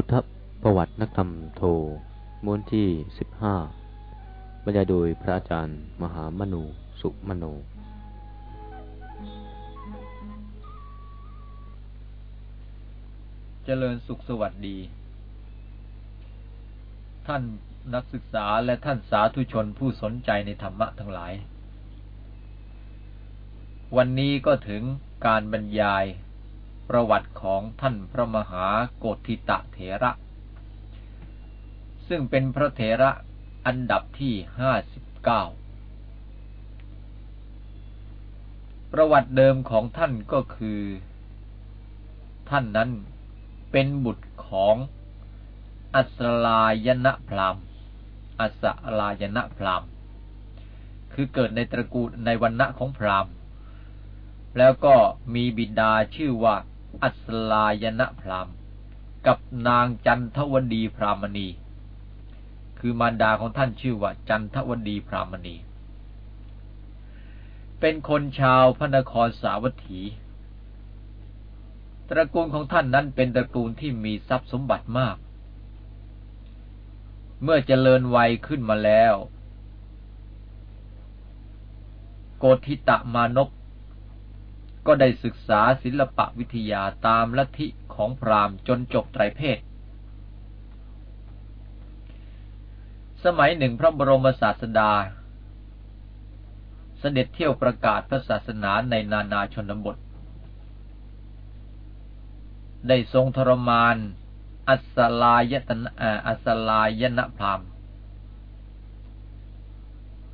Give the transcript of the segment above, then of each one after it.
พุทธประวัตินักธรรมโทม้วนที่สิบห้าบรรยายโดยพระอาจารย์มหามนูสุมโน เจริญสุขสวัสดี ท่านนักศึกษาและท่านสาธุชนผู้สนใจในธรรมะทั้งหลาย วันนี้ก็ถึงการบรรยาย ประวัติของท่านพระมหาโกธิตะเถระ ซึ่งเป็นพระเถระอันดับที่ห้าสิบเก้าประวัติเดิมของท่านก็คือ ท่านนั้นเป็นบุตรของอัสลายนะพรามอัสลายนะพรามคือเกิดในตระกูลในวันณะของพรามแล้วก็มีบิดาชื่อว่า อัสลายนะพรามกับนางจันทวดีพรามณี คือมารดาของท่านชื่อว่า จันทวดีพรามณี เป็นคนชาวพระนครสาวัตถี ตระกูลของท่านนั้นเป็นตระกูลที่มีทรัพย์สมบัติมาก เมื่อเจริญวัยขึ้นมาแล้ว โกธิตะมานพ ก็ได้ศึกษาศิลปะวิทยาตามลัทธิของพราหมณ์จนจบไตรเพศ สมัยหนึ่งพระบรมศาสดา เสด็จเที่ยวประกาศพระศาสนาในนานาชนบท ได้ทรงทรมาน อัสลายตนะอัสลายนะพราม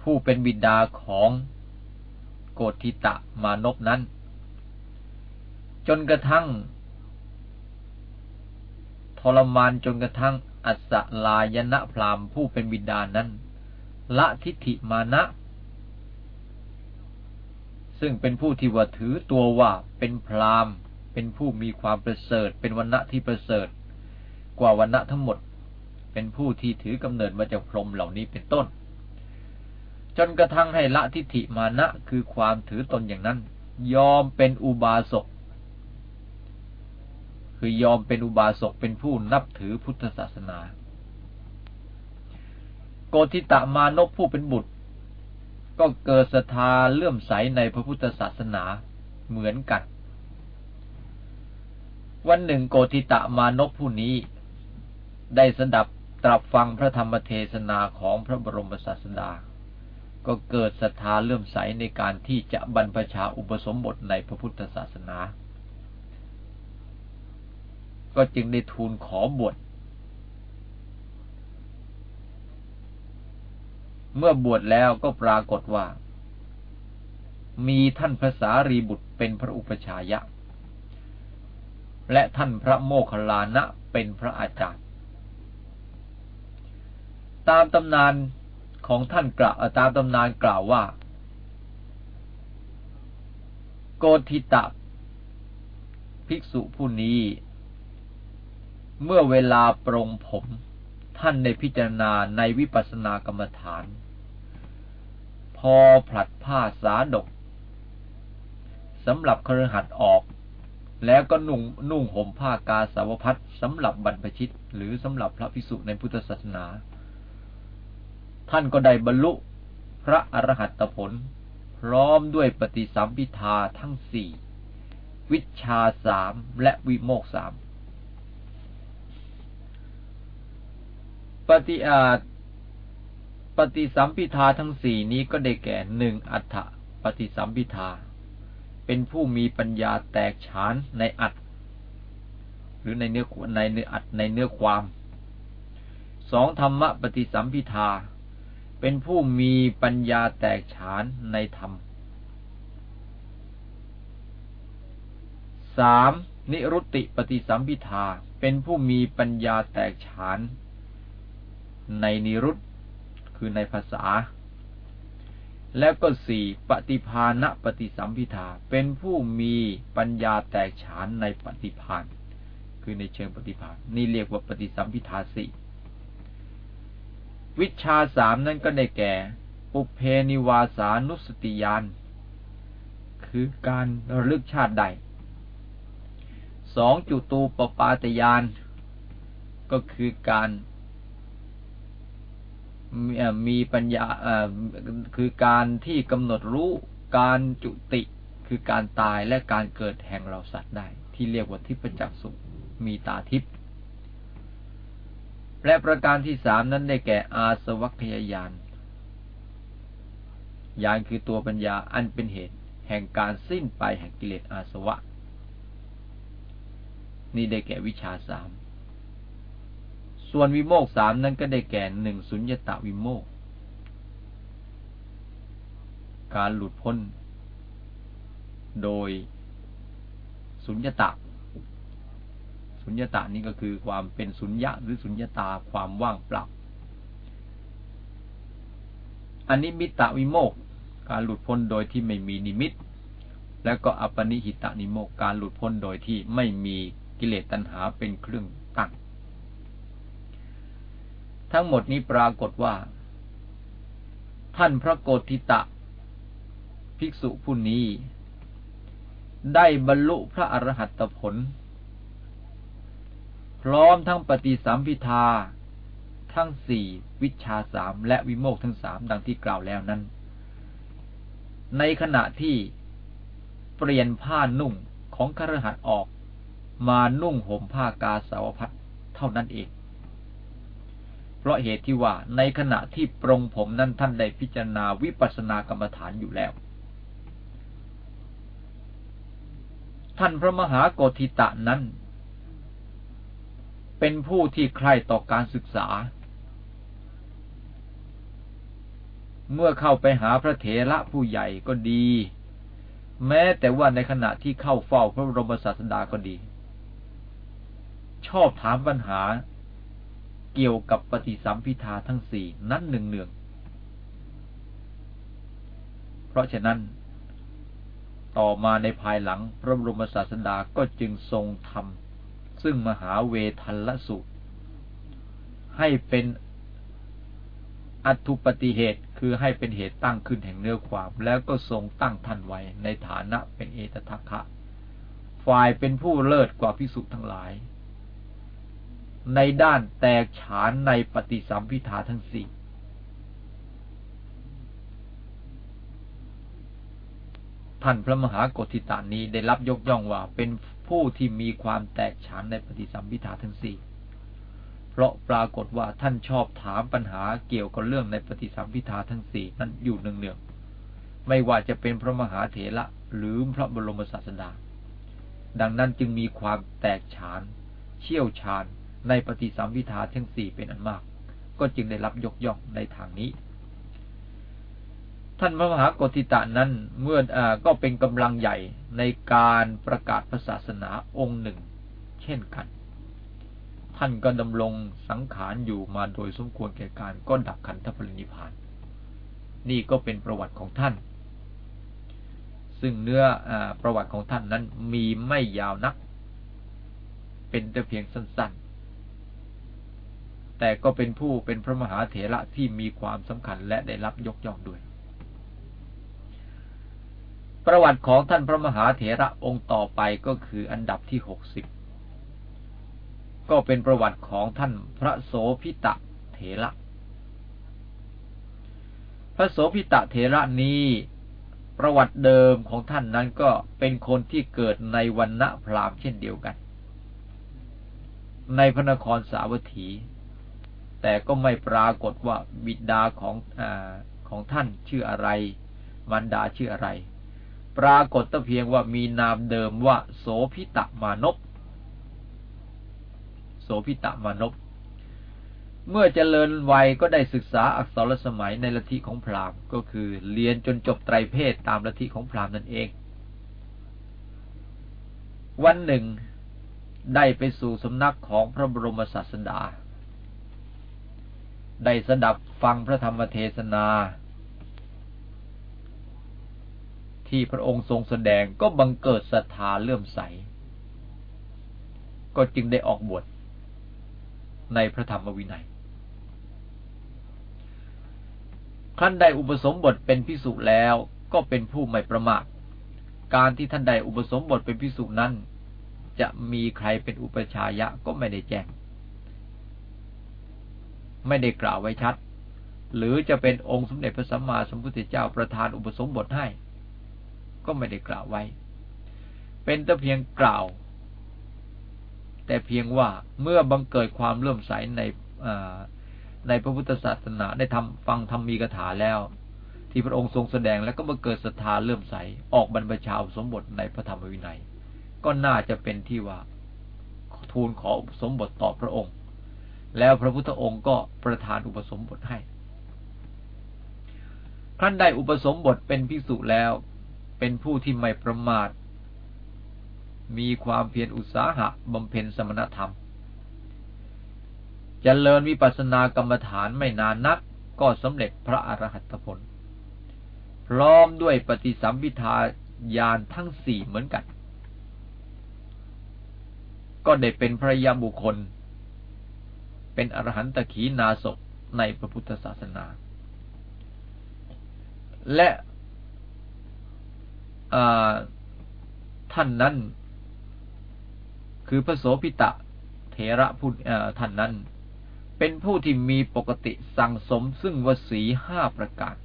ผู้เป็นบิดาของโกธิตะมานพนั้น จนกระทั่ง ทรมานจนกระทั่ง อัสลายนะพรามผู้เป็นบิดานั้น ละทิฏฐิมานะ ซึ่งเป็นผู้ที่ว่าถือตัวว่าเป็นพรามเป็นผู้มีความประเสริฐ เป็นวันณะที่ประเสริฐ กว่าวันณะทั้งหมด เป็นผู้ที่ถือกำเนิดมาจากพรหมเหล่านี้เป็นต้น จนกระทั่งให้ละทิฏฐิมานะคือความถือตนอย่างนั้น ยอมเป็นอุบาสก คือยอมเป็นอุบาสกเป็นผู้นับถือพุทธศาสนา โกธิตะมานพผู้เป็นบุตร ก็เกิดศรัทธาเลื่อมใสในพระพุทธศาสนาเหมือนกัน วันหนึ่งโกธิตะมานพผู้นี้ ได้สดับตรับฟังพระธรรมเทศนาของพระบรมศาสดา ก็เกิดศรัทธาเลื่อมใสในการที่จะบรรพชาอุปสมบทในพระพุทธศาสนา ก็จึงได้ทูลขอบวชเมื่อบวชแล้วก็ปรากฏว่า มีท่านพระสารีบุตรเป็นพระอุปชายะ และท่านพระโมคคัลลานะเป็นพระอาจารย์ ตามตำนานของท่านกล่าวตามตำนานกล่าวว่า โกธิตะ ภิกษุผู้นี้ เมื่อเวลาปรงผม ท่านในพิจารณาในวิปัสสนากรรมฐาน พอผลัดผ้าสาดกสำหรับครหัดออก แล้วก็นุ่งนุ่งห่มผ้ากาสาวพัดสำหรับบรรพชิต หรือสำหรับพระภิกษุในพุทธศาสนา ท่านก็ได้บรรลุพระอรหัตผล พร้อมด้วยปฏิสัมพิทาทั้งสี่ วิชาสามและวิโมกสาม ปฏิอาตปฏิสัมพิทาทั้งสี่นี้ก็ได้แก่หนึ่งอัฏฐปฏิสัมพิทา เป็นผู้มีปัญญาแตกฉานในอัตหรือในเนื้อในเนื้ออัตในเนื้อความสองธรรมะปฏิสัมพิทา เป็นผู้มีปัญญาแตกฉานในธรรมสามนิรุตติปฏิสัมพิทา เป็นผู้มีปัญญาแตกฉาน ในนิรุตคือในภาษา แล้วก็สี่ปฏิภาณปฏิสัมพิทาเป็นผู้มีปัญญาแตกฉานในปฏิภาณคือในเชิงปฏิภาณนี่เรียกว่าปฏิสัมพิทาสี่วิชาสามนั้นก็ได้แก่ ปุเพนิวาสานุสติยาน คือการระลึกชาติใดสองจุตูปปาตยาน ก็คือการ มีปัญญาคือการที่กำหนดรู้การจุติคือการตายและการเกิดแห่งเราสัตว์ได้ ที่เรียกว่าทิพจักสุมีตาทิพย์และประการที่สามนั้นได้แก่อาสวัคยายานยานคือตัวปัญญาอันเป็นเหตุ แห่งการสิ้นไปแห่งกิเลสอาสวะ นี่ได้แก่วิชาสาม ส่วนวิโมกสามนั้นก็ได้แก่หนึ่งสุญญตาวิโมก การหลุดพ้น โดยสุญญตาสุญญตานี้ก็คือความเป็นสุญญะหรือสุญญตาความว่างเปล่าอันนี้มิตะวิโมก การหลุดพ้นโดยที่ไม่มีนิมิต แล้วก็อปนิหิตะนิโมก การหลุดพ้นโดยที่ไม่มีกิเลสตัณหาเป็นเครื่องตั้ง ทั้งหมดนี้ปรากฏว่า ท่านพระโกธิตะ ภิกษุผู้นี้ ได้บรรลุพระอรหัตผล พร้อมทั้งปฏิสัมพิทาทั้งสี่วิชาสามและวิโมกทั้งสามดังที่กล่าวแล้วนั้น ในขณะที่เปลี่ยนผ้านุ่งของครหัสออกมานุ่งห่มผ้ากาสาวพัดเท่านั้นเอง ราะเหตุที่ว่าในขณะที่ปรงผมนั้นท่านได้พิจารณาวิปัสสนากรรมฐานอยู่แล้ว ท่านพระมหาโกธิตะนั้น เป็นผู้ที่ใคร่ต่อการศึกษา เมื่อเข้าไปหาพระเถระผู้ใหญ่ก็ดี แม้แต่ว่าในขณะที่เข้าเฝ้าพระบรมศาสดาก็ดี ชอบถามปัญหา เกี่ยวกับปฏิสัมพิทาทั้งสี่นั้นหนึ่งเนือง เพราะฉะนั้น ต่อมาในภายหลังพระบรมศาสดาก็จึงทรงทำซึ่งมหาเวทันละสุให้เป็นอัตุปฏิเหตุคือให้เป็นเหตุตั้งขึ้นแห่งเนื้อความ แล้วก็ทรงตั้งท่านไว้ในฐานะเป็นเอตทัคคะ ฝ่ายเป็นผู้เลิศกว่าพิสุทั้งหลาย ในด้านแตกฉานในปฏิสัมพิทาทั้งสี่ท่านพระมหากธิตานี้ได้รับยกย่องว่าเป็นผู้ที่มีความแตกฉานในปฏิสัมพิทาทั้งสี่เพราะปรากฏว่าท่านชอบถามปัญหาเกี่ยวกับเรื่องในปฏิสัมพิทาทั้งสี่นั้นอยู่เนืองๆไม่ว่าจะเป็นพระมหาเถระหรือพระบรมศาสดา ดังนั้นจึงมีความแตกฉาน เชี่ยวชาญ ในปฏิสัมพิทาทั้งสี่เป็นอันมาก ก็จึงได้รับยกย่องในทางนี้ ท่านพระมหากติตะนั้นเมื่ออก็เป็นกำลังใหญ่ในการประกาศศาสนาองค์หนึ่ง เช่นกัน ท่านก็ดำรงสังขารอยู่มาโดยสมควรแก่การก็ดับขันธปรินิพาน นี่ก็เป็นประวัติของท่าน ซึ่งเนื้ออประวัติของท่านนั้นมีไม่ยาวนัก เป็นแต่เพียงสั้นๆ แต่ก็เป็นผู้เป็นพระมหาเถระที่มีความสำคัญและได้รับยกย่องด้วย ประวัติของท่านพระมหาเถระองค์ต่อไปก็คืออันดับที่หกสิบก็เป็นประวัติของท่านพระโสพิตะเถระ พระโสพิตะเถระนี้ประวัติเดิมของท่านนั้นก็เป็นคนที่เกิดในวันณะพราหมณ์เช่นเดียวกัน ในพระนครสาวัตถี แต่ก็ไม่ปรากฏว่าบิดาของอของท่านชื่ออะไร มารดาชื่ออะไร ปรากฏแต่เพียงว่ามีนามเดิมว่า โสพิตะมานพโสพิตะมานพเมื่อเจริญวัยก็ได้ศึกษาอักษรสมัยในลัทธิของพราหมณ์ก็คือเรียนจนจบไตรเพศตามลัทธิของพราหมณ์นั่นเอง วันหนึ่งได้ไปสู่สำนักของพระบรมศาสดา ได้สดับฟังพระธรรมเทศนา ที่พระองค์ทรงแสดงก็บังเกิดศรัทธาเลื่อมใส ก็จึงได้ออกบวชในพระธรรมวินัยท่านได้อุปสมบทเป็นพิสุแล้วก็เป็นผู้ไม่ประมาทการที่ท่านได้อุปสมบทเป็นพิสุนั้น จะมีใครเป็นอุปชายะก็ไม่ได้แจ้ง ไม่ได้กล่าวไว้ชัด หรือจะเป็นองค์สมเด็จพระสัมมาสัมพุทธเจ้าประทานอุปสมบทให้ ก็ไม่ได้กล่าวไว้ เป็นแต่เพียงกล่าว แต่เพียงว่าเมื่อบังเกิดความเลื่อมใสในในพระพุทธศาสนาได้ทำฟังธรรมีกถาแล้ว ที่พระองค์ทรงแสดงแล้วก็มาเกิดศรัทธาเลื่อมใสออกบรรพชาอุปสมบทในพระธรรมวินัย ก็น่าจะเป็นที่ว่าทูลขออุปสมบทต่อพระองค์ แล้วพระพุทธองค์ก็ประทานอุปสมบทให้ท่านได้อุปสมบทเป็นภิกษุแล้ว เป็นผู้ที่ไม่ประมาท มีความเพียรอุตสาหะบำเพ็ญสมณธรรมจเจริญวิปัสสนากรรมฐานไม่นานนัก ก็สำเร็จพระอรหัตผล พร้อมด้วยปฏิสัมพิทาญาณทั้งสี่เหมือนกัน ก็ได้เป็นพระยาบุคคล เป็นอรหันตขีนาศในพระพุทธศาสนา และท่านนั้น คือพระโสพิตะเถระผู้ท่านนั้น เป็นผู้ที่มีปกติสั่งสมซึ่งวสีห้าประการ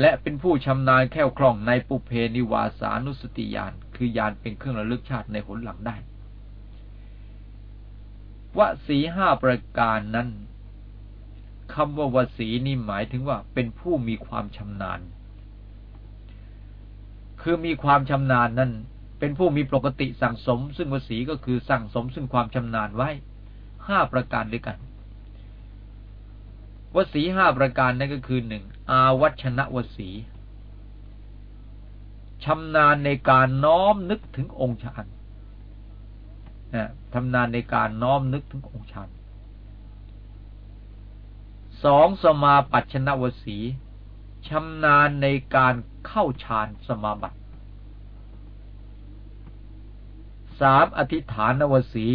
และเป็นผู้ชำนาญแค่วคล่องในปุเพนิวาสานุสติยานคือยานเป็นเครื่องระลึกชาติในหนหลังได้ วสีห้าประการนั้นคำว่าวสีนี่หมายถึงว่าเป็นผู้มีความชำนาญ คือมีความชำนาญนั้น เป็นผู้มีปกติสั่งสม ซึ่งวสีก็คือสั่งสมซึ่งความชำนาญไว้ห้าประการด้วยกัน วสีห้าประการนั่นก็คือหนึ่งอาวัชนะวสีชำนาญในการน้อมนึกถึงองค์ฌาน ทำนานในการน้อมนึกถึงองค์ฌานสองสมาปัชนวสีชำนาญในการเข้าฌานสมาบัติสามอธิษฐานวสี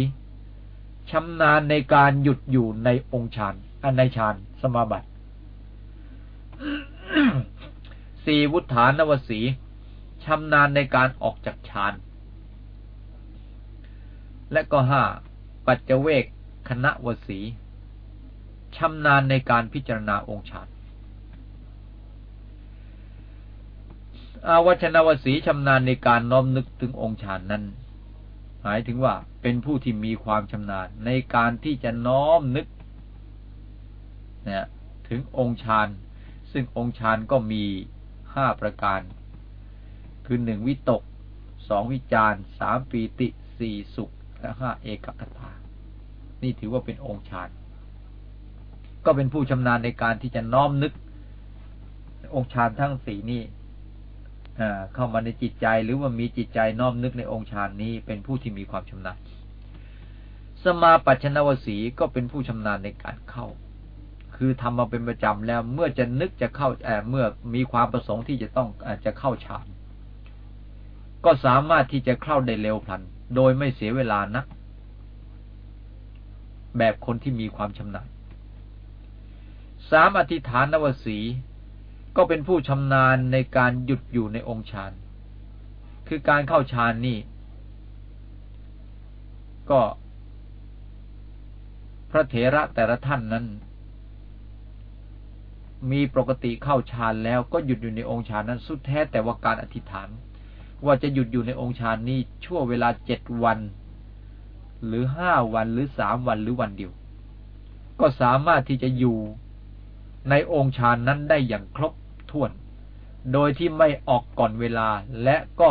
ชำนาญในการหยุดอยู่ในองค์ฌานอันในฌานสมาบัติสี่วุฒานวสีชำนาญในการออกจากฌาน และก็ห้าปัจเจเวกคณะวสีชำนาญในการพิจารณาองค์ฌานอาวัชนวสีชำนาญในการน้อมนึกถึงองค์ฌานนั้น หมายถึงว่าเป็นผู้ที่มีความชำนาญในการที่จะน้อมนึกนะถึงองค์ฌานซึ่งองค์ฌานก็มีห้าประการ คือหนึ่งวิตกสองวิจารสามปีติสี่สุข และห้าเอกคตานี่ถือว่าเป็นองค์ฌานก็เป็นผู้ชำนาญในการที่จะน้อมนึก องค์ฌานทั้งสี่นี้เข้ามาในจิตใจหรือว่ามีจิตใจน้อมนึกในองค์ฌานนี้ เป็นผู้ที่มีความชำนาญ สมาปัชนวสีก็เป็นผู้ชำนาญในการเข้า คือทำมาเป็นประจำแล้วเมื่อจะนึกจะเข้าแอบเมื่อมีความประสงค์ที่จะต้องอาจจะเข้าฌานก็สามารถที่จะเข้าได้เร็วพลัน โดยไม่เสียเวลานัก แบบคนที่มีความชำนาญสามอธิษฐานนวสีก็เป็นผู้ชำนาญในการหยุดอยู่ในองค์ฌาน คือการเข้าฌานนี่ ก็ พระเถระแต่ละท่านนั้น มีปกติเข้าฌานแล้วก็หยุดอยู่ในองค์ฌานนั้นสุดแท้แต่ว่าการอธิษฐาน ว่าจะหยุดอยู่ในองค์ฌานนี้ชั่วเวลาเจ็ดวัน หรือห้าวันหรือสามวันหรือวันเดียว ก็สามารถที่จะอยู่ในองค์ฌานนั้นได้อย่างครบถ้วน โดยที่ไม่ออกก่อนเวลาและก็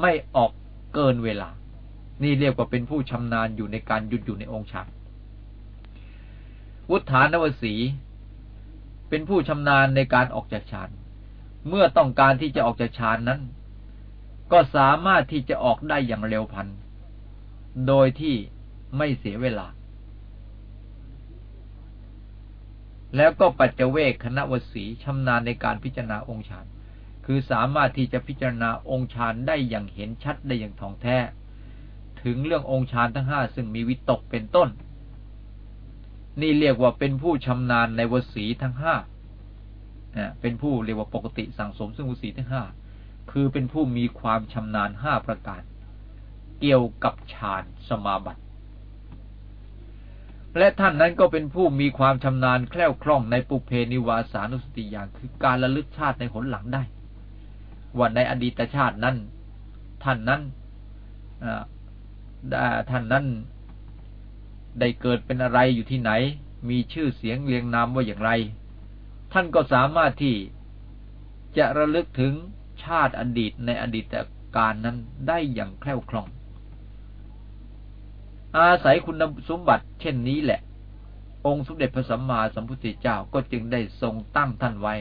ไม่ออกเกินเวลา นี่เรียกว่าเป็นผู้ชำนาญอยู่ในการหยุดอยู่ในองค์ฌานวุฒานวสี เป็นผู้ชำนาญในการออกจากฌาน เมื่อต้องการที่จะออกจากฌานนั้น ก็สามารถที่จะออกได้อย่างเร็วพัน โดยที่ไม่เสียเวลา แล้วก็ปัจเจเวกคณะวสีชำนาญในการพิจารณาองค์ฌาน คือสามารถที่จะพิจารณาองค์ฌานได้อย่างเห็นชัดได้อย่างท่องแท้ ถึงเรื่ององค์ฌานทั้งห้าซึ่งมีวิตกเป็นต้น นี่เรียกว่าเป็นผู้ชำนาญในวสีทั้งห้าเป็นผู้เรียกว่าปกติสั่งสมซึ่งวสีทั้งห้า คือเป็นผู้มีความชำนาญห้าประการ เกี่ยวกับฌานสมาบัติ และท่านนั้นก็เป็นผู้มีความชำนาญแคล่วคล่องในปุเพนิวาสานุสติอย่างคือการระลึกชาติในผลหลังได้ว่าในอดีตชาตินั้น ท่านนั้นท่านนั้นได้เกิดเป็นอะไรอยู่ที่ไหน มีชื่อเสียงเรียงนามว่าอย่างไร ท่านก็สามารถที่จะระลึกถึง ชาติอดีตในอดีตการนั้นได้อย่างแคล่วคล่อง อาศัยคุณสมบัติเช่นนี้แหละ องค์สมเด็จพระสัมมาสัมพุทธเจ้าก็จึงได้ทรงตั้งท่านไว้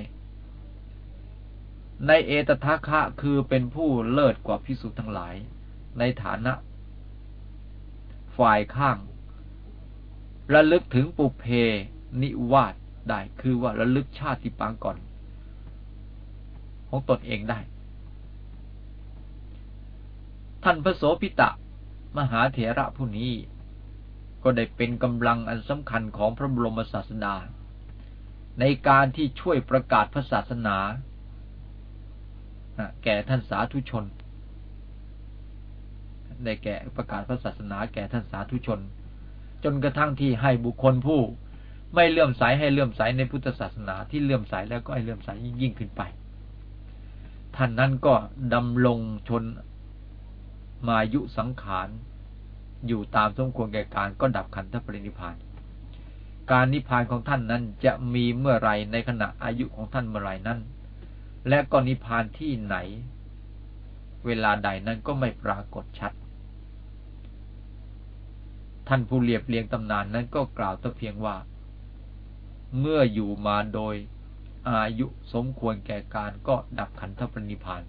ในเอตทัคคะคือเป็นผู้เลิศกว่าพิสุทั้งหลาย ในฐานะ ฝ่ายข้าง ระลึกถึงปุเพนิวาสได้คือว่าระลึกชาติปางก่อน ของตนเองได้ ท่านพระโสพิตะ มหาเถระผู้นี้ ก็ได้เป็นกำลังอันสำคัญของพระบรมศาสดา ในการที่ช่วยประกาศพระศาสนาแก่ท่านสาธุชน ได้แก่ประกาศพระศาสนาแก่ท่านสาธุชน จนกระทั่งที่ให้บุคคลผู้ ไม่เลื่อมใสให้เลื่อมใสในพุทธศาสนาที่เลื่อมใสแล้วก็ให้เลื่อมใสยิ่งขึ้นไป ท่านนั้นก็ดำรงชนมายุสังขาร อยู่ตามสมควรแก่การก็ดับขันธปรินิพานการนิพพานของท่านนั้นจะมีเมื่อไรในขณะอายุของท่านเมื่อไรนั้น และก็นิพพานที่ไหน เวลาใดนั้นก็ไม่ปรากฏชัด ท่านผู้เรียบเรียงตำนานนั้นก็กล่าวแต่เพียงว่า เมื่ออยู่มาโดย อายุสมควรแก่การก็ดับขันธปรินิพาน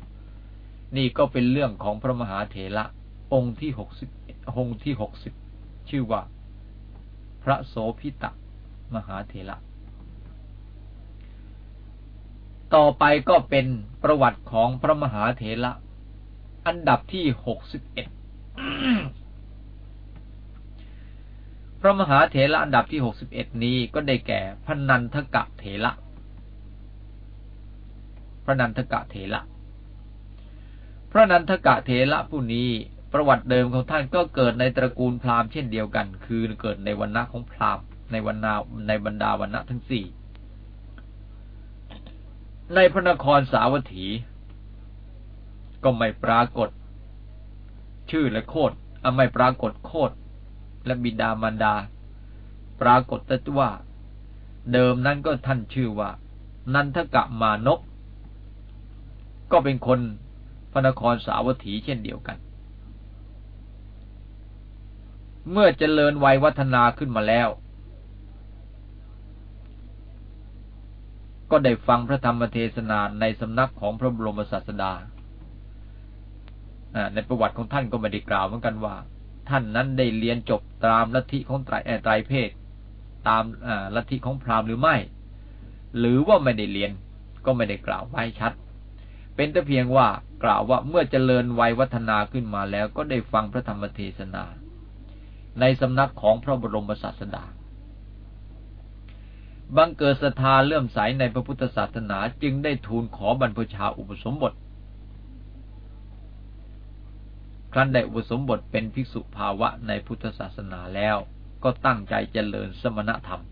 นี่ก็เป็นเรื่องของพระมหาเถระองค์ที่หกสิบองค์ที่หกสิบชื่อว่า พระโสพิตะมหาเถระ ต่อไปก็เป็นประวัติของพระมหาเถระอันดับที่หกสิบเอ็ดพระมหาเถระอันดับที่หกสิบเอ็ดนี้ก็ได้แก่พนันทกะเถระ พระนันทกะเถระพระนันทกะเถระผู้นี้ประวัติเดิมของท่านก็เกิดในตระกูลพราหมณ์เช่นเดียวกัน คือเกิดในวันณะของพราหมณ์ในวันนาในบรรดาวันณะทั้งสี่ในพระนครสาวัตถี ก็ไม่ปรากฏ ชื่อและโคดไม่ปรากฏโคดและบิดามารดา ปรากฏแต่ว่า เดิมนั้นก็ท่านชื่อว่า นันทกะมานก ก็เป็นคนพระนครสาวัตถีเช่นเดียวกัน เมื่อเจริญวัยวัฒนาขึ้นมาแล้ว ก็ได้ฟังพระธรรมเทศนาในสำนักของพระบรมศาสดา ในประวัติของท่านก็ไม่ได้กล่าวเหมือนกันว่า ท่านนั้นได้เรียนจบตามลัทธิของไตรไตรเพศ ตามลัทธิของพราหมณ์หรือไม่ หรือว่าไม่ได้เรียนก็ไม่ได้กล่าวไว้ชัด เป็นแต่เพียงว่ากล่าวว่าเมื่อเจริญวัยวัฒนาขึ้นมาแล้วก็ได้ฟังพระธรรมเทศนา ในสำนักของพระบรมศาสดา บังเกิดศรัทธาเลื่อมใสในพระพุทธศาสนาจึงได้ทูลขอบรรพชาอุปสมบท ครั้นได้อุปสมบทเป็นภิกษุภาวะในพุทธศาสนาแล้วก็ตั้งใจเจริญสมณธรรม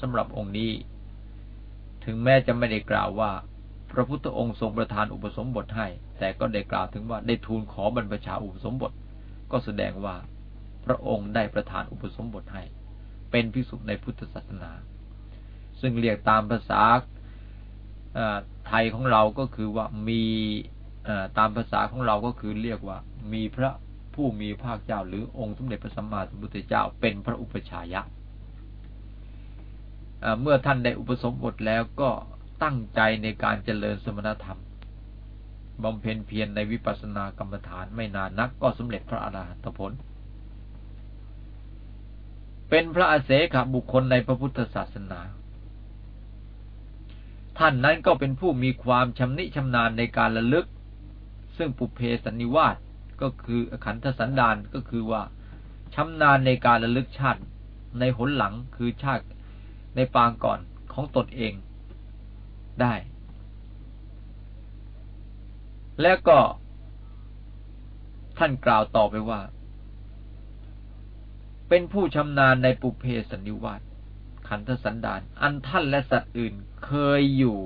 สำหรับองค์นี้ ถึงแม้จะไม่ได้กล่าวว่า พระพุทธองค์ทรงประทานอุปสมบทให้ แต่ก็ได้กล่าวถึงว่าได้ทูลขอบรรพชาอุปสมบท ก็แสดงว่าพระองค์ได้ประทานอุปสมบทให้ เป็นพิสุในพุทธศาสนา ซึ่งเรียกตามภาษาไทยของเราก็คือว่ามีตามภาษาของเราก็คือเรียกว่า มีพระผู้มีภาคเจ้า หรือองค์สมเด็จพระสัมมาสัมพุทธเจ้า เป็นพระอุปชายะเมื่อท่านได้อุปสมบทแล้วก็ ตั้งใจในการเจริญสมณธรรมบำเพ็ญเพียรในวิปัสสนากรรมฐานไม่นานนักก็สำเร็จพระอรหันตผล เป็นพระอาเสขบุคคลในพระพุทธศาสนา ท่านนั้นก็เป็นผู้มีความชำนิชำนาญในการระลึก ซึ่งปุเพสันนิวาสก็คือขันธสันดานก็คือว่าชำนาญในการระลึกชาติในหนหลังคือชาติในปางก่อนของตนเอง ได้ แล้วก็ท่านกล่าวต่อไปว่า เป็นผู้ชำนาญในปุเพสันนิวาสขันธสันดาน อันท่านและสัตว์อื่นเคยอยู่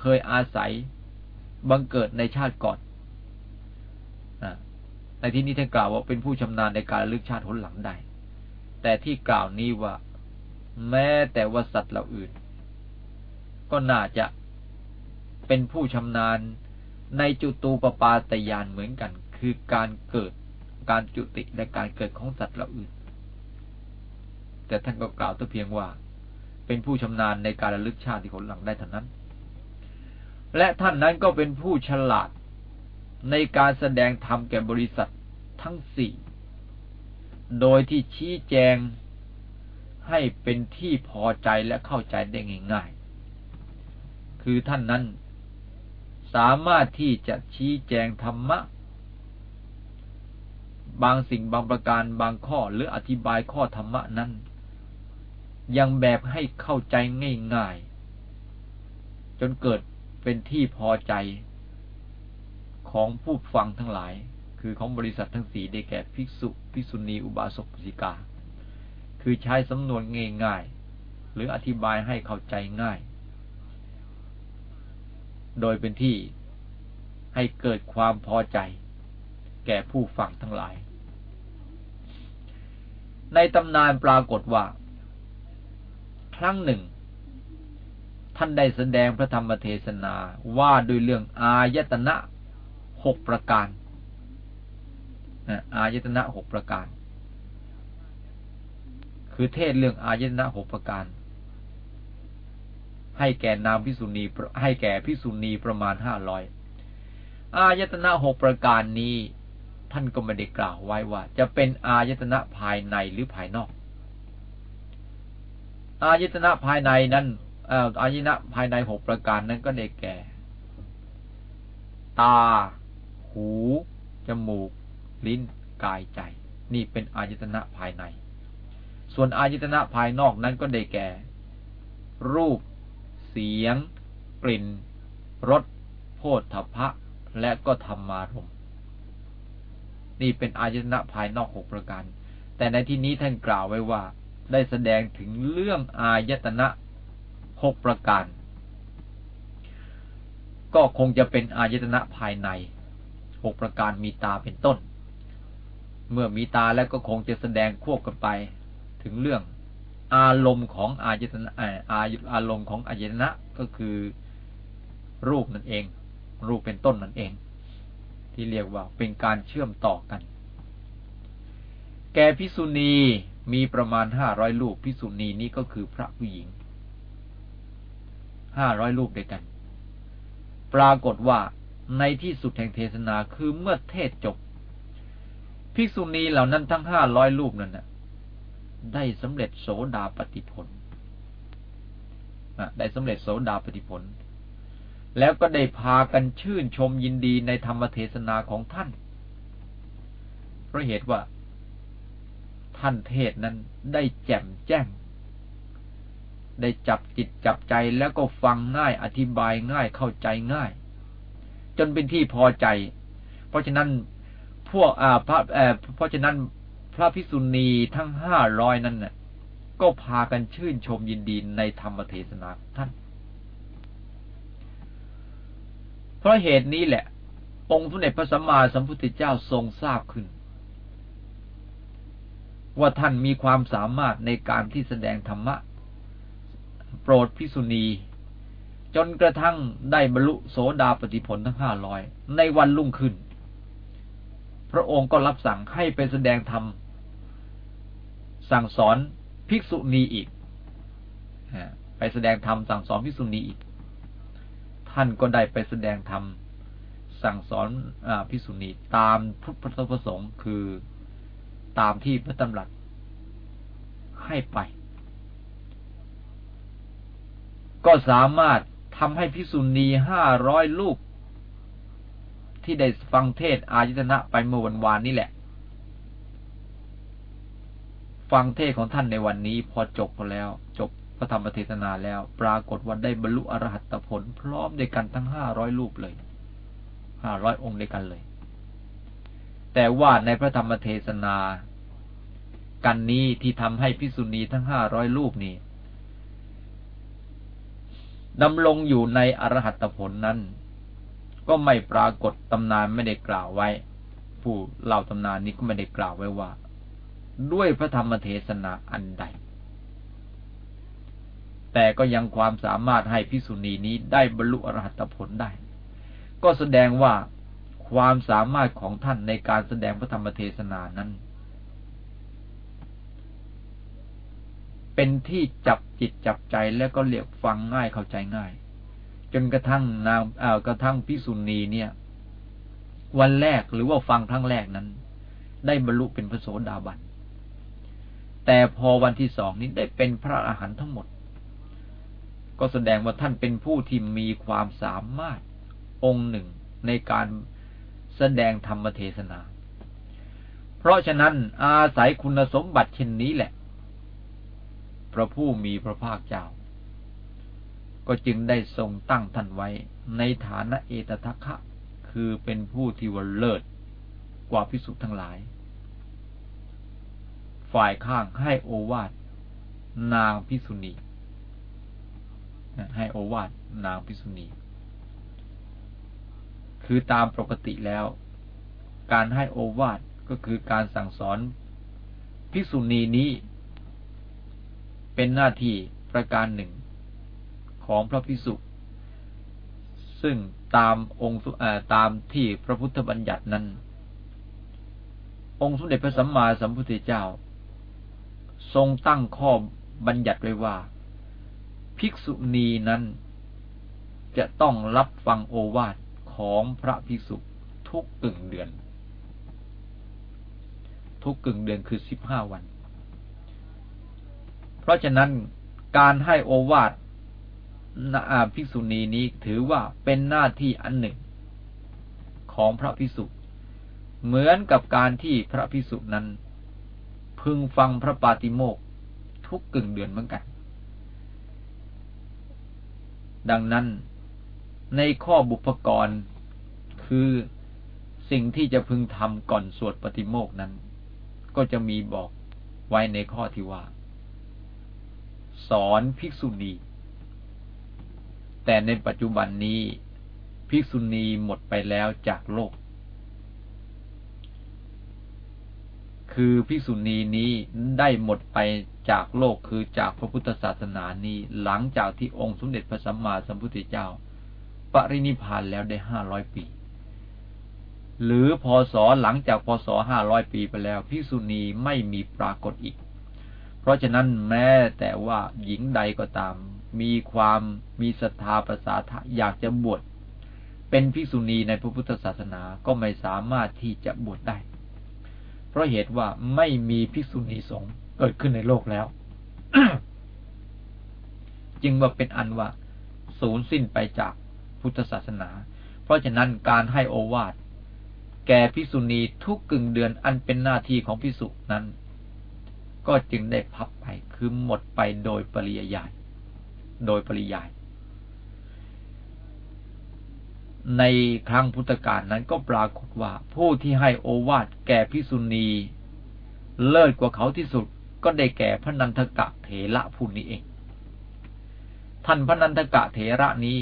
เคยอาศัย บังเกิดในชาติก่อนในที่นี้ท่านกล่าวว่าเป็นผู้ชำนาญในการลึกชาติหนหลังได้ แต่ที่กล่าวนี้ว่า แม้แต่ว่าสัตว์เหล่าอื่น ก็น่าจะ เป็นผู้ชำนาญในจุตูปปาตยานเหมือนกัน คือการเกิดการจุติและการเกิดของสัตว์เหล่าอื่น แต่ท่านก็กล่าวแต่เพียงว่า เป็นผู้ชำนาญในการระลึกชาติที่ผลหลังได้เท่านั้น และท่านนั้นก็เป็นผู้ฉลาดในการแสดงธรรมแก่บริษัททั้งสี่ โดยที่ชี้แจงให้เป็นที่พอใจและเข้าใจได้ง่ายๆ คือท่านนั้น สามารถที่จะชี้แจงธรรมะ บางสิ่งบางประการบางข้อหรืออธิบายข้อธรรมะนั้น ยังแบบให้เข้าใจง่ายๆ จนเกิดเป็นที่พอใจของผู้ฟังทั้งหลาย คือของบริษัททั้งสี่ได้แก่ภิกษุ ภิกษุณี อุบาสกสิกา คือใช้สำนวนง่ายๆ หรืออธิบายให้เข้าใจง่าย โดยเป็นที่ให้เกิดความพอใจ แก่ผู้ฟังทั้งหลาย ในตำนานปรากฏว่า ครั้งหนึ่ง ท่านได้แสดงพระธรรมเทศนาว่าด้วยเรื่องอายตนะหกประการอายตนะหกประการ คือเทศเรื่องอายตนะหกประการ ให้แก่นามพิสุณีให้แก่พิสุณีประมาณห้าร้อยอายตนะหกประการนี้ ท่านก็ไม่ได้กล่าวไว้ว่า จะเป็นอายตนะภายในหรือภายนอก อายตนะภายในนั้นอายตนะภายในหกประการนั้นก็ได้แก่ ตา หู จมูก ลิ้น กายใจ นี่เป็นอายตนะภายใน ส่วนอายตนะภายนอกนั้นก็ได้แก่ รูป เสียง กลิ่นรสโพธพะ และก็ธรรมารมนี่เป็นอายตนะภายนอกหกประการ แต่ในที่นี้ท่านกล่าวไว้ว่า ได้แสดงถึงเรื่องอายตนะหกประการ ก็คงจะเป็นอายตนะภายในหกประการมีตาเป็นต้น เมื่อมีตาแล้วก็คงจะแสดงควบกันไป ถึงเรื่อง อารมณ์ของอายตนะอาอารมณ์ของอายตนะก็คือรูปนั่นเอง รูปเป็นต้นนั่นเอง ที่เรียกว่าเป็นการเชื่อมต่อกัน แกพิสุณีมีประมาณห้าร้อยลูกพิสุณีนี้ก็คือพระผู้หญิงห้าร้อยลูกด้วยกัน ปรากฏว่าในที่สุดแห่งเทศนาคือเมื่อเทศจบ ภิกษุณีเหล่านั้นทั้งห้าร้อยรูปนั้นนะ ได้สำเร็จโสดาปฏิผลได้สำเร็จโสดาปฏิผล แล้วก็ได้พากันชื่นชมยินดีในธรรมเทศนาของท่าน เพราะเหตุว่า ท่านเทศนั้นได้แจ่มแจ้ง ได้จับจิตจับใจแล้วก็ฟังง่ายอธิบายง่ายเข้าใจง่าย จนเป็นที่พอใจ เพราะฉะนั้นพวกอ่าพระเอ่อเพราะฉะนั้น พระภิกษุณีทั้งห้าร้อยนั้นน่ะ ก็พากันชื่นชมยินดีในธรรมเทศนาท่าน เพราะเหตุนี้แหละ องค์สมเด็จพระสัมมาสัมพุทธเจ้าทรงทราบขึ้น ว่าท่านมีความสามารถในการที่แสดงธรรมะ โปรดภิกษุณี จนกระทั่งได้บรรลุโสดาปฏิผลทั้งห้าร้อยในวันรุ่งขึ้นพระองค์ก็รับสั่งให้ไปแสดงธรรม สั่งสอนภิกษุณีอีกไปแสดงธรรมสั่งสอนภิกษุณีอีก ท่านก็ได้ไปแสดงธรรมสั่งสอนอภิกษุณีตามพุทธประสงค์คือตามที่พระตำรัสให้ไป ก็สามารถทำให้พิสุณีห้าร้อยลูกที่ได้ฟังเทศอายุตนะไปเมื่อวันวานนี้แหละ ฟังเทศของท่านในวันนี้พอจบพอแล้ว จบพระธรรมเทศนาแล้ว ปรากฏว่าได้บรรลุอรหัตผล พร้อมด้วยกันทั้งห้าร้อยลูกเลยห้าร้อยองค์ด้วยกันเลย แต่ว่าในพระธรรมเทศนากันนี้ที่ทำให้พิสุณีทั้งห้าร้อยรูปนี้ดำลงอยู่ในอรหัตผลนั้น ก็ไม่ปรากฏตำนานไม่ได้กล่าวไว้ ผู้เล่าตำนานนี้ก็ไม่ได้กล่าวไว้ว่า ด้วยพระธรรมเทศนาอันใด แต่ก็ยังความสามารถให้พิสุณีนี้ได้บรรลุอรหัตผลได้ ก็แสดงว่าความสามารถของท่านในการแสดงพระธรรมเทศนานั้น เป็นที่จับจิตจับใจแล้วก็เรียกฟังง่ายเข้าใจง่าย จนกระทั่งนางเอ่อกระทั่งพิสุณีเนี่ย วันแรกหรือว่าฟังครั้งแรกนั้น ได้บรรลุเป็นพระโสดาบัน แต่พอวันที่สองนี้ได้เป็นพระอรหันต์ทั้งหมด ก็แสดงว่าท่านเป็นผู้ที่มีความสามารถองค์หนึ่งในการแสดงธรรมเทศนา เพราะฉะนั้นอาศัยคุณสมบัติเช่นนี้แหละ พระผู้มีพระภาคเจ้า ก็จึงได้ทรงตั้งท่านไว้ ในฐานะเอตทัคคะ คือเป็นผู้ที่วันเลิศกว่าพิสุทั้งหลาย ฝ่ายข้างให้โอวาทนางพิสุณีให้โอวาทนางพิสุณี คือตามปกติแล้ว การให้โอวาทก็คือการสั่งสอนภิกษุณีนี้ เป็นหน้าที่ประการหนึ่งของพระภิกษุซึ่งตามองค์ตามที่พระพุทธบัญญัตินั้น องค์สมเด็จพระสัมมาสัมพุทธเจ้า ทรงตั้งข้อบัญญัติไว้ว่า ภิกษุณีนั้น จะต้องรับฟังโอวาทของพระภิกษุทุกกึ่งเดือน ทุกกึ่งเดือนคือสิบห้าวัน เพราะฉะนั้นการให้โอวาทอาภิกษุณีนี้ถือว่าเป็นหน้าที่อันหนึ่ง ของพระภิกษุ เหมือนกับการที่พระภิกษุนั้น พึงฟังพระปาติโมกทุกกึ่งเดือนเหมือนกัน ดังนั้นในข้อบุพกรคือสิ่งที่จะพึงทำก่อนสวดปฏิโมกนั้น ก็จะมีบอกไว้ในข้อที่ว่า สอนภิกษุณีแต่ในปัจจุบันนี้ภิกษุณีหมดไปแล้วจากโลก คือภิกษุณีนี้ได้หมดไปจากโลกคือจากพระพุทธศาสนานี้ หลังจากที่องค์สมเด็จพระสัมมาสัมพุทธเจ้า ปรินิพานแล้วได้ห้าร้อยปี หรือพศหลังจากพศห้าร้อยปีไปแล้วพิสุณีไม่มีปรากฏอีก เพราะฉะนั้นแม้แต่ว่าหญิงใดก็ตาม มีความมีศรัทธาประสาทะอยากจะบวชเป็นภิกษุณีในพระพุทธศาสนาก็ไม่สามารถที่จะบวชได้ เพราะเหตุว่าไม่มีภิกษุณีสงฆ์เกิดขึ้นในโลกแล้ว จึงว่าเป็นอันว่าสูญสิ้นไปจากพุทธศาสนา เพราะฉะนั้นการให้โอวาทแก่พิสุณีทุกกึ่งเดือนอันเป็นหน้าที่ของพิสุนั้น ก็จึงได้พับไปคือหมดไปโดยปริยาย โดยปริยาย ในครั้งพุทธกาลนั้นก็ปรากฏว่าผู้ที่ให้โอวาทแก่พิสุณีเลิศกว่าเขาที่สุดก็ได้แก่พระนันทกะเถระผู้นี้เอง ท่านพระนันทกะเถระนี้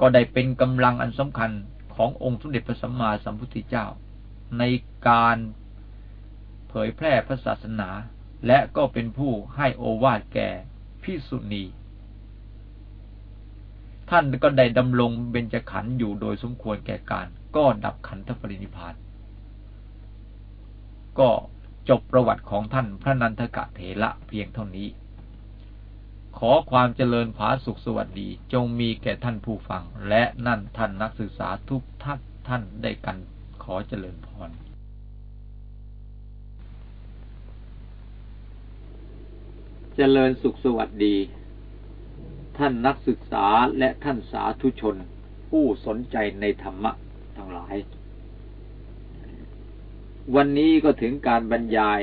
ก็ได้เป็นกำลังอันสำคัญขององค์สมเด็จพระสัมมาสัมพุทธเจ้า ในการเผยแพร่พระศาสนา และก็เป็นผู้ให้โอวาทแก่พิสุณี ท่านก็ได้ดำรงเบญจขันธ์อยู่โดยสมควรแก่การ ก็ดับขันธปรินิพาน ก็จบประวัติของท่านพระนันทกะเถระเพียงเท่านี้ ขอความเจริญผาสุขสวัสดี จงมีแก่ท่านผู้ฟัง และนั่นท่านนักศึกษาทุกท่านท่านได้กันขอเจริญพรเจริญสุขสวัสดี ท่านนักศึกษาและท่านสาธุชน ผู้สนใจในธรรมะทั้งหลาย วันนี้ก็ถึงการบรรยาย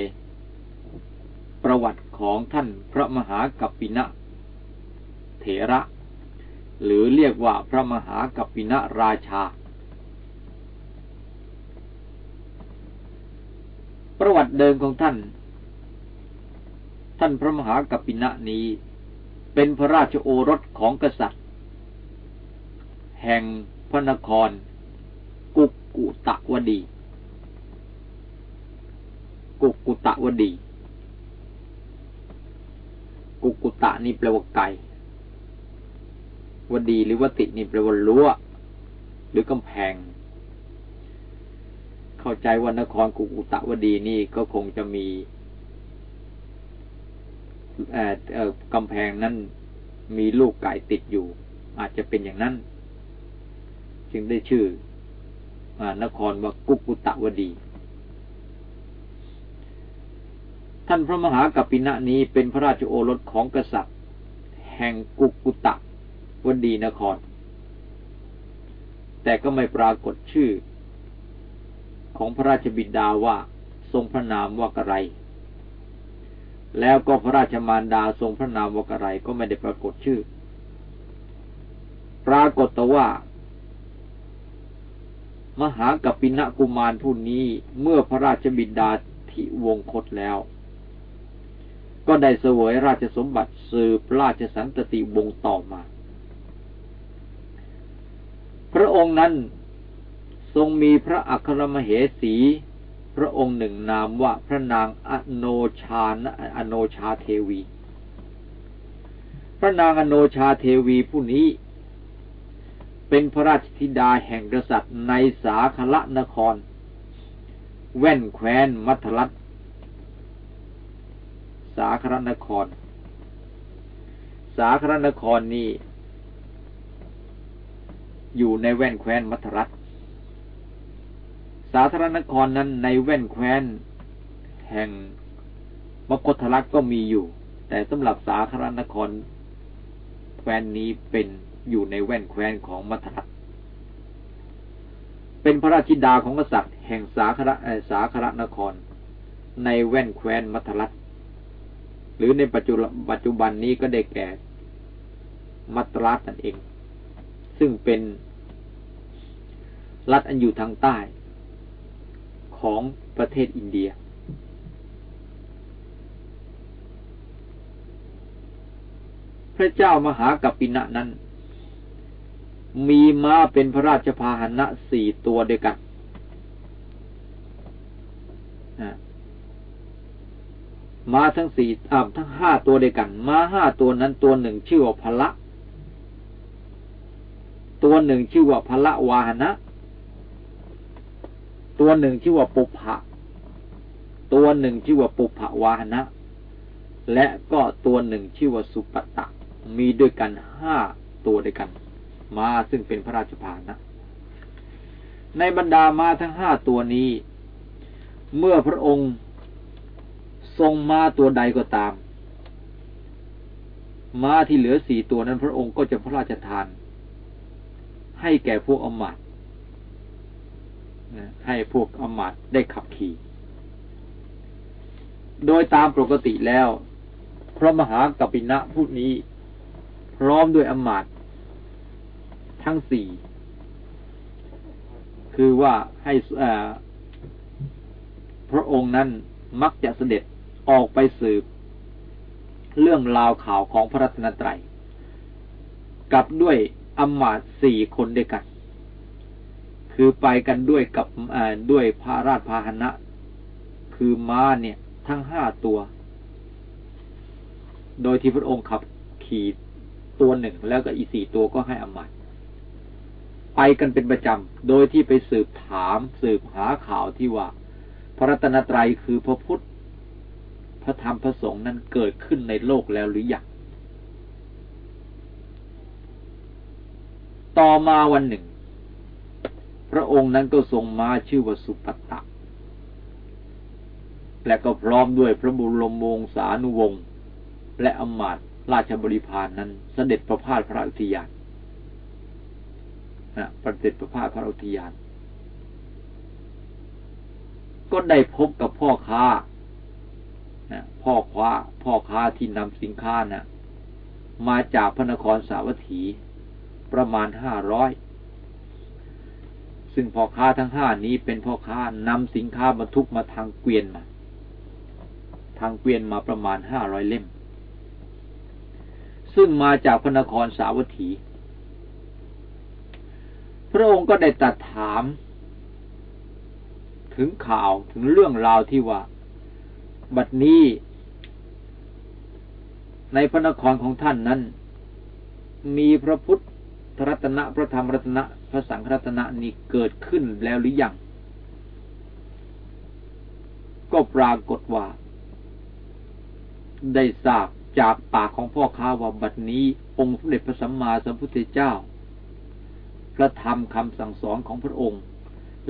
ประวัติของท่านพระมหากัปปินะเถระ หรือเรียกว่าพระมหากัปปินะราชา ประวัติเดิมของท่าน ท่านพระมหากัปปินะนี้ เป็นพระราชโอรสของกษัตริย์ แห่งพระนคร กุกกุตะวดี กุกกุตะวดี กุกกุตะนี่แปลว่าไก่วดีหรือวตินี่แปลว่ารั้วหรือกำแพง เข้าใจว่านครกุกุตะวดีนี่ก็คงจะมี กำแพงนั้นมีลูกไก่ติดอยู่ อาจจะเป็นอย่างนั้น จึงได้ชื่อนครว่ากุกุตะวดี ท่านพระมหากัปปินะนี้เป็นพระราชโอรสของกษัตริย์ แห่งกุกุตะวดีนคร แต่ก็ไม่ปรากฏชื่อ ของพระราชบิดาว่าทรงพระนามว่ากระไร แล้วก็พระราชมารดาทรงพระนามว่ากระไรก็ไม่ได้ปรากฏชื่อ ปรากฏแต่ว่า มหากัปปินะกุมารผู้นี้เมื่อพระราชบิดาที่วงคตแล้ว ก็ได้เสวยราชสมบัติสืบราชสันตติวงต่อมา พระองค์นั้นทรงมีพระอัครมเหสี พระองค์หนึ่งนามว่าพระนางอโนชาอโนชาเทวี พระนางอโนชาเทวีผู้นี้ เป็นพระราชธิดาแห่งกษัตริย์ในสาคละนคร แว่นแคว้นมัทลัตสาครนคร สาครนครนี้อยู่ในแว่นแคว้นมัทรัต สาธารณครนั้นในแว่นแคว้น แห่งมกทรักก็มีอยู่ แต่สำหรับสาธารณครแคว้นนี้เป็นอยู่ในแว่นแคว้นของมัทรัตเป็นพระราชิดาของกษัตริย์ แห่งสาคระสาครนคร ในแว่นแคว้นมัทรัตหรือในปัจจุบันนี้ก็ได้แก่มัตรัตนั่นเอง ซึ่งเป็นรัฐอันอยู่ทางใต้ ของประเทศอินเดีย พระเจ้ามหากัปปินะนั้น มีม้าเป็นพระราชพาหนะสี่ตัวด้วยกันม้าทั้งสี่อ่าทั้งห้าตัวด้วยกัน ม้าห้าตัวนั้นตัวหนึ่งชื่อว่าพละ ตัวหนึ่งชื่อว่าพละวาหนะ ตัวหนึ่งชื่อว่าปุพะตัวหนึ่งชื่อว่าปุพะวาหนะ และก็ตัวหนึ่งชื่อว่าสุปตะ มีด้วยกันห้าตัวด้วยกัน มาซึ่งเป็นพระราชพานะ ในบรรดามาทั้งห้าตัวนี้ เมื่อพระองค์ทรงมาตัวใดก็ตาม มาที่เหลือสี่ตัวนั้นพระองค์ก็จะพระราชทาน ให้แก่พวกอมาต ให้พวกอมาตได้ขับขี่ โดยตามปกติแล้ว พระมหากัปปินะผู้นี้ พร้อมด้วยอมาตทั้งสี่คือว่าให้พระองค์นั้นมักจะเสด็จออกไปสืบ เรื่องราวข่าวของพระรัตนตรัย กับด้วยอมาตสี่คนด้วยกัน คือไปกันด้วยกับด้วยพาราชพาหนะ คือม้าเนี่ย ทั้งห้าตัว โดยที่พระองค์ขับขี่ตัวหนึ่ง แล้วก็อีสี่ตัวก็ให้อมาตไปกันเป็นประจำ โดยที่ไปสืบถาม สืบหาข่าวที่ว่า พระรัตนตรัยคือพระพุทธ พระธรรมพระสงฆ์นั้นเกิดขึ้นในโลกแล้วหรือยังต่อมาวันหนึ่ง พระองค์นั้นก็ทรงมาชื่อว่าสุปตะ และก็พร้อมด้วยพระบุรมวงศานุวงศ์และอมาตราชบริพารนั้นเสด็จประพาสพระอุทยานนะประเด็จประพาสพระอุทยาน ก็ได้พบกับพ่อค้านะพ่อค้าพ่อค้าที่นำสินค้านะมาจากพระนครสาวัตถีประมาณห้าร้อย ซึ่งพ่อค้าทั้งห้านี้เป็นพ่อค้านำสินค้าบรรทุกมาทางเกวียนมา ทางเกวียนมาประมาณห้าร้อยเล่ม ซึ่งมาจากพระนครสาวัตถี พระองค์ก็ได้ตัดถาม ถึงข่าวถึงเรื่องราวที่ว่า บัดนี้ ในพระนครของท่านนั้น มีพระพุทธ รัตนะพระธรรมรัตนะพระสังฆรัตนะนี้เกิดขึ้นแล้วหรือยัง ก็ปรากฏว่า ได้ทราบจากปากของพ่อค้าว่าบัดนี้ องค์สมเด็จพระสัมมาสัมพุทธเจ้า พระธรรมคำสั่งสอนของพระองค์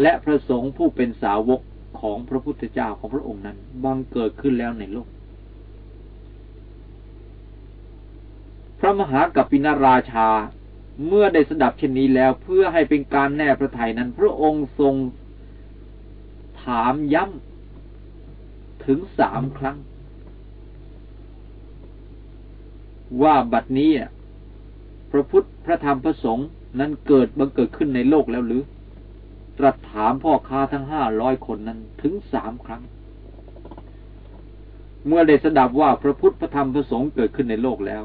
และพระสงฆ์ผู้เป็นสาวกของพระพุทธเจ้าของพระองค์นั้นบังเกิดขึ้นแล้วในโลก พระมหากัปปินาราชา เมื่อได้สดับเช่นนี้แล้วเพื่อให้เป็นการแน่พระทัยนั้น พระองค์ทรงถามย้ำถึงสามครั้ง ว่าบัดนี้พระพุทธพระธรรมพระสงฆ์นั้นเกิดบังเกิดขึ้นในโลกแล้วหรือ ตรัสถามพ่อค้าทั้งห้าร้อยคนนั้นถึงสามครั้ง เมื่อได้สดับว่าพระพุทธพระธรรมพระสงฆ์เกิดขึ้นในโลกแล้ว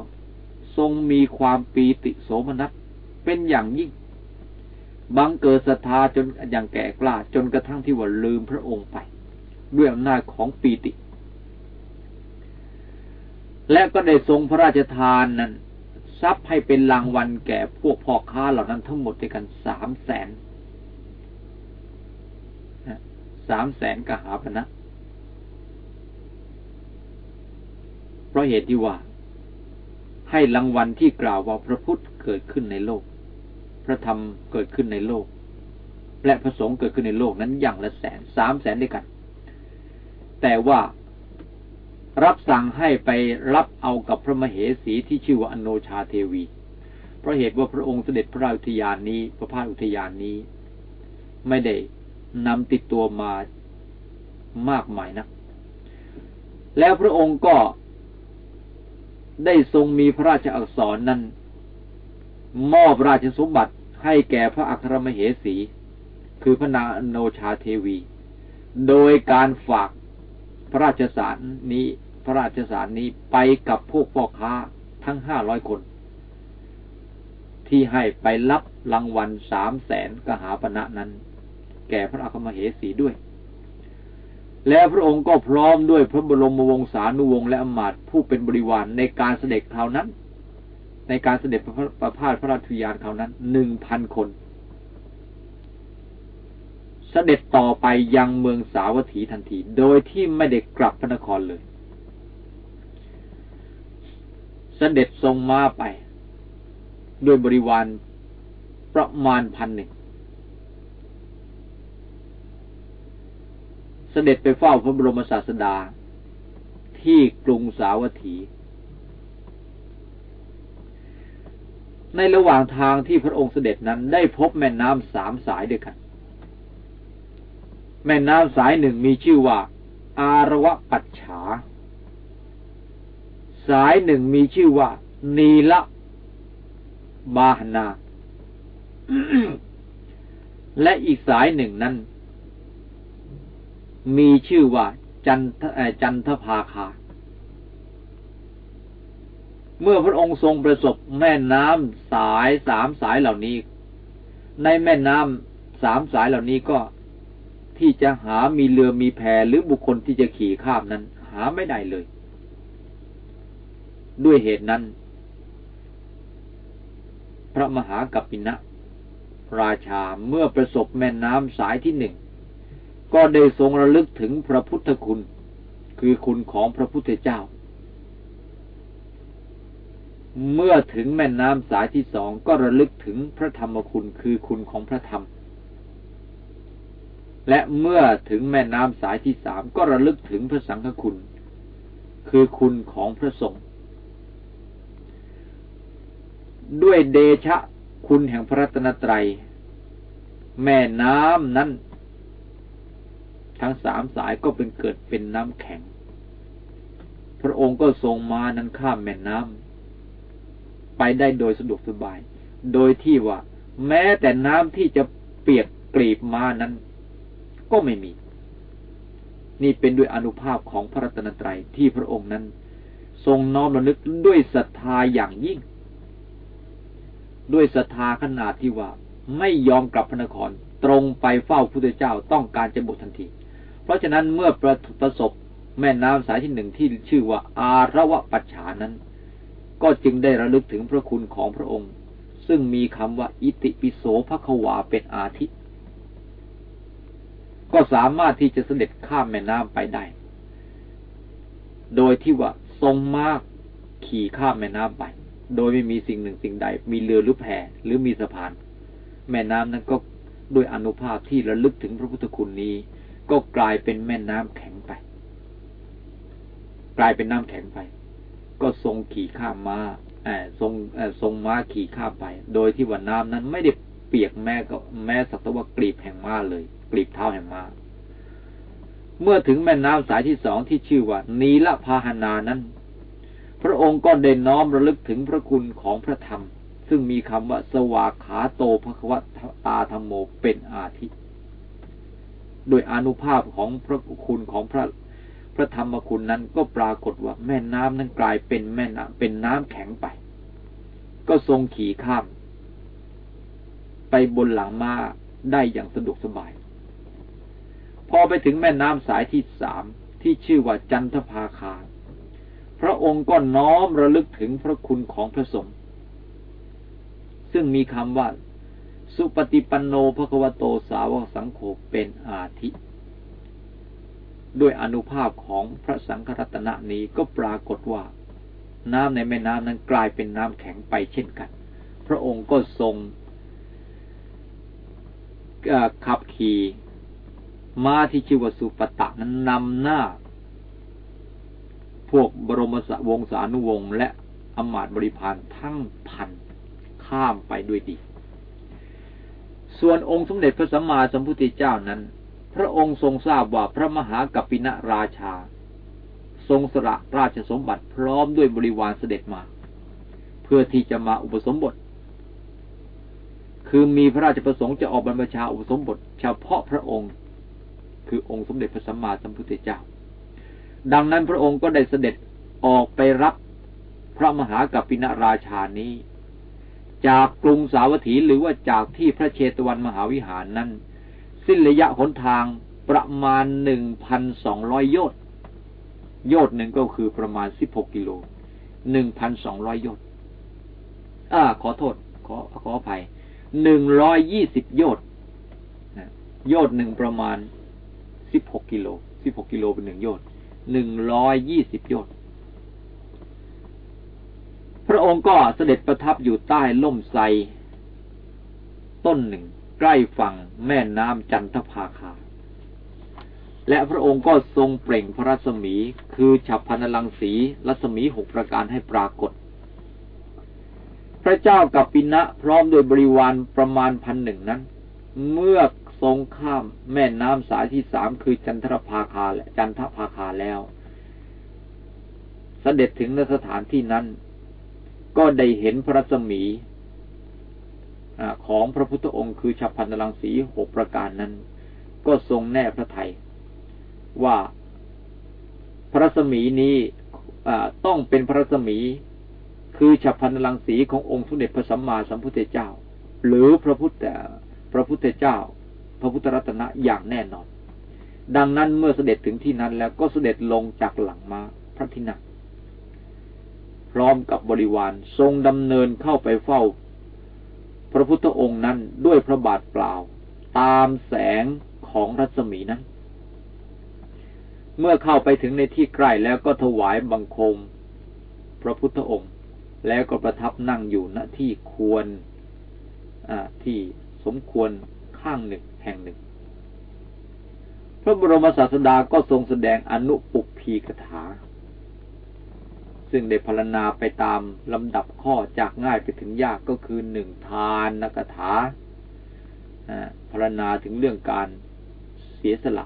ทรงมีความปีติโสมนัส เป็นอย่างยิ่ง บังเกิดศรัทธาจนอย่างแก่กล้าจนกระทั่งที่ว่าลืมพระองค์ไป ด้วยอำนาจของปีติ และก็ได้ทรงพระราชทานนั้นทรัพย์ให้เป็นรางวัลแก่พวกพ่อค้าเหล่านั้นทั้งหมดด้วยกันสามแสนสามแสนกหาพนะ เพราะเหตุที่ว่า ให้รางวัลที่กล่าวว่าพระพุทธเกิดขึ้นในโลก พระธรรมเกิดขึ้นในโลก และพระสงฆ์เกิดขึ้นในโลกนั้นอย่างละแสนสามแสนด้วยกัน แต่ว่ารับสั่งให้ไปรับเอากับพระมเหสีที่ชื่อว่าอโนชาเทวี เพราะเหตุว่าพระองค์เสด็จพระราชอุทยานนี้ พระพาอุทยานนี้ ไม่ได้นำติดตัวมามากมายนะแล้วพระองค์ก็ได้ทรงมีพระราชอักษรนั้น มอบราชสมบัติให้แก่พระอัครมเหสี คือพระนางโนชาเทวี โดยการฝากพระราชสารนี้พระราชสารนี้ไปกับพวกพ่อค้าทั้งห้าร้อยคน ที่ให้ไปรับรางวัลสามแสนกหาปณะนั้น แก่พระอัครมเหสีด้วย แล้วพระองค์ก็พร้อมด้วยพระบรมวงศานุวงศ์และอมาตย์ผู้เป็นบริวารในการเสด็จคราวนั้น ในการเสด็จประพาสพระราชยานเขานั้นหนึ่งพันคน เสด็จต่อไปยังเมืองสาวัตถีทันที โดยที่ไม่ได้กลับพระนครเลย เสด็จทรงมาไป ด้วยบริวารประมาณพันหนึ่งเสด็จไปเฝ้าพระบรมศาสดาที่กรุงสาวัตถี ในระหว่างทางที่พระองค์เสด็จนั้นได้พบแม่น้ำสามสายด้วยกัน แม่น้ำสายหนึ่งมีชื่อว่า อารวะปัจฉา สายหนึ่งมีชื่อว่า นีละบาหนา และอีกสายหนึ่งนั้น มีชื่อว่าจันทจันทภาคา เมื่อพระองค์ทรงประสบแม่น้ำสายสามสายเหล่านี้ ในแม่น้ำสามสายเหล่านี้ก็ที่จะหามีเรือมีแพหรือบุคคลที่จะขี่ข้ามนั้น หาไม่ได้เลย ด้วยเหตุนั้น พระมหากัปปินะราชาเมื่อประสบแม่น้ำสายที่หนึ่ง ก็ได้ทรงระลึกถึงพระพุทธคุณ คือคุณของพระพุทธเจ้า เมื่อถึงแม่น้ำสายที่สองก็ระลึกถึงพระธรรมคุณคือคุณของพระธรรม และเมื่อถึงแม่น้ำสายที่สามก็ระลึกถึงพระสังฆคุณ คือคุณของพระสงฆ์ด้วยเดชะคุณแห่งพระรัตนตรัย แม่น้ำนั้น ทั้งสามสายก็เป็นเกิดเป็นน้ำแข็ง พระองค์ก็ทรงมานั้นข้ามแม่น้ำ ไปได้โดยสะดวกสบาย โดยที่ว่า แม้แต่น้ำที่จะเปียกกรีบมานั้น ก็ไม่มี นี่เป็นด้วยอนุภาพของพระรัตนตรัยที่พระองค์นั้น ทรงน้อมระลึกด้วยศรัทธาอย่างยิ่ง ด้วยศรัทธาขนาดที่ว่า ไม่ยอมกลับพระนครตรงไปเฝ้าพระพุทธเจ้าต้องการจะบวชทันที เพราะฉะนั้นเมื่อประประสบแม่น้ำสายที่หนึ่งที่ชื่อว่า อาระวะปัจฉานั้น ก็จึงได้ระลึกถึงพระคุณของพระองค์ ซึ่งมีคำว่าอิติปิโสภควาเป็นอาทิ ก็สามารถที่จะเสด็จข้ามแม่น้ำไปได้ โดยที่ว่าทรงมากขี่ข้ามแม่น้ำไป โดยไม่มีสิ่งหนึ่งสิ่งใด มีเรือหรือแพหรือมีสะพาน แม่น้ำนั้นก็ด้วยอนุภาพที่ระลึกถึงพระพุทธคุณนี้ ก็กลายเป็นแม่น้ำแข็งไป กลายเป็นน้ำแข็งไป ก็ทรงขี่ข้ามมาทรงทรงม้าขี่ข้ามไป โดยที่ว่าน้ำนั้นไม่ได้เปียกแม้ก็แม้สักแต่ว่ากลีบแห่งม้าเลยกลีบเท้าแห่งม้า เมื่อถึงแม่น้ำสายที่สองที่ชื่อว่า นีละพาหนานั้น พระองค์ก็ได้น้อมระลึกถึงพระคุณของพระธรรม ซึ่งมีคำว่าสวากขาโตภควตาธรรมโมเป็นอาทิโดยอนุภาพของพระคุณของพระ พระธรรมคุณนั้นก็ปรากฏว่าแม่น้ำนั้นกลายเป็นแม่น้ำเป็นน้ำแข็งไป ก็ทรงขี่ข้าม ไปบนหลังม้าได้อย่างสะดวกสบาย พอไปถึงแม่น้ำสายที่สามที่ชื่อว่าจันทภาคา พระองค์ก็น้อมระลึกถึงพระคุณของพระสงฆ์ซึ่งมีคำว่า สุปฏิปันโนภควโตสาวกสังโฆเป็นอาทิ ด้วยอนุภาพของพระสังฆรัตนะนี้ก็ปรากฏว่า น้ำในแม่น้ำนั้นกลายเป็นน้ำแข็งไปเช่นกัน พระองค์ก็ทรงขับขี่ม้าที่ชื่อว่าสุปตะนั้นนำหน้า พวกบรมสวงศานุวงศ์และอมาตบริพารทั้งพันข้ามไปด้วยดี ส่วนองค์สมเด็จพระสัมมาสัมพุทธเจ้านั้น พระองค์ทรงทราบว่าพระมหากัปปินะราชา ทรงสละราชสมบัติพร้อมด้วยบริวารเสด็จมา เพื่อที่จะมาอุปสมบท คือมีพระราชประสงค์จะออกบรรพชาอุปสมบท เฉพาะพระองค์ คือองค์สมเด็จพระสัมมาสัมพุทธเจ้า ดังนั้นพระองค์ก็ได้เสด็จออกไปรับพระมหากัปปินราชานี้ จากกรุงสาวัตถีหรือว่าจากที่พระเชตวันมหาวิหารนั้น สิ้นระยะหนทางประมาณหนึ่งพันสองร้อยโยชน์โยชน์หนึ่งก็คือประมาณสิบหกกิโลหนึ่งพันสองร้อยโยชน์อ่า ขอโทษ ขอขออภัยหนึ่งร้อยยี่สิบโยชน์โยชน์หนึ่งประมาณสิบหกกิโลสิบหกกิโลเป็นหนึ่งโยชน์หนึ่งร้อยยี่สิบโยชน์พระองค์ก็เสด็จประทับอยู่ใต้ล่มไทรต้นหนึ่ง ใกล้ฝั่งแม่น้ำจันทภาคา และพระองค์ก็ทรงเปล่งพระรัศมี คือฉับพันลังสีรัศมีหกประการให้ปรากฏ พระเจ้ากับปินะพร้อมโดยบริวารประมาณพันหนึ่งนั้น เมื่อทรงข้ามแม่น้ำสายที่สามคือจันทภาคาและจันทภาคาแล้วสเสด็จถึงนสถานที่นั้น ก็ได้เห็นพระสมี ของพระพุทธองค์คือฉับพันธลังสีหกประการนั้น ก็ทรงแน่พระไทยว่าพระสมีนี้ต้องเป็นพระสมี คือฉับพันธลังสีขององค์สมเด็จพระสัมมาสัมพุทธเจ้า หรือพระพุทธพระพุทธเจ้า พระพุทธรัตนะอย่างแน่นอน ดังนั้นเมื่อเสด็จถึงที่นั้นแล้วก็เสด็จลงจากหลังมาพระที่นั่งพร้อมกับบริวารทรงดำเนินเข้าไปเฝ้า พระพุทธองค์นั้นด้วยพระบาทเปล่า ตามแสงของรัศมีนั้น เมื่อเข้าไปถึงในที่ใกล้แล้วก็ถวายบังคม พระพุทธองค์ แล้วก็ประทับนั่งอยู่ณที่ควรที่สมควรข้างหนึ่งแห่งหนึ่ง พระบรมศาสดาก็ทรงแสดงอนุปุพีกถา ซึ่งได้พรณนาไปตามลำดับข้อจากง่ายไปถึงยากก็คือหนึ่งทานนักถาพรณนาถึงเรื่องการเสียสละ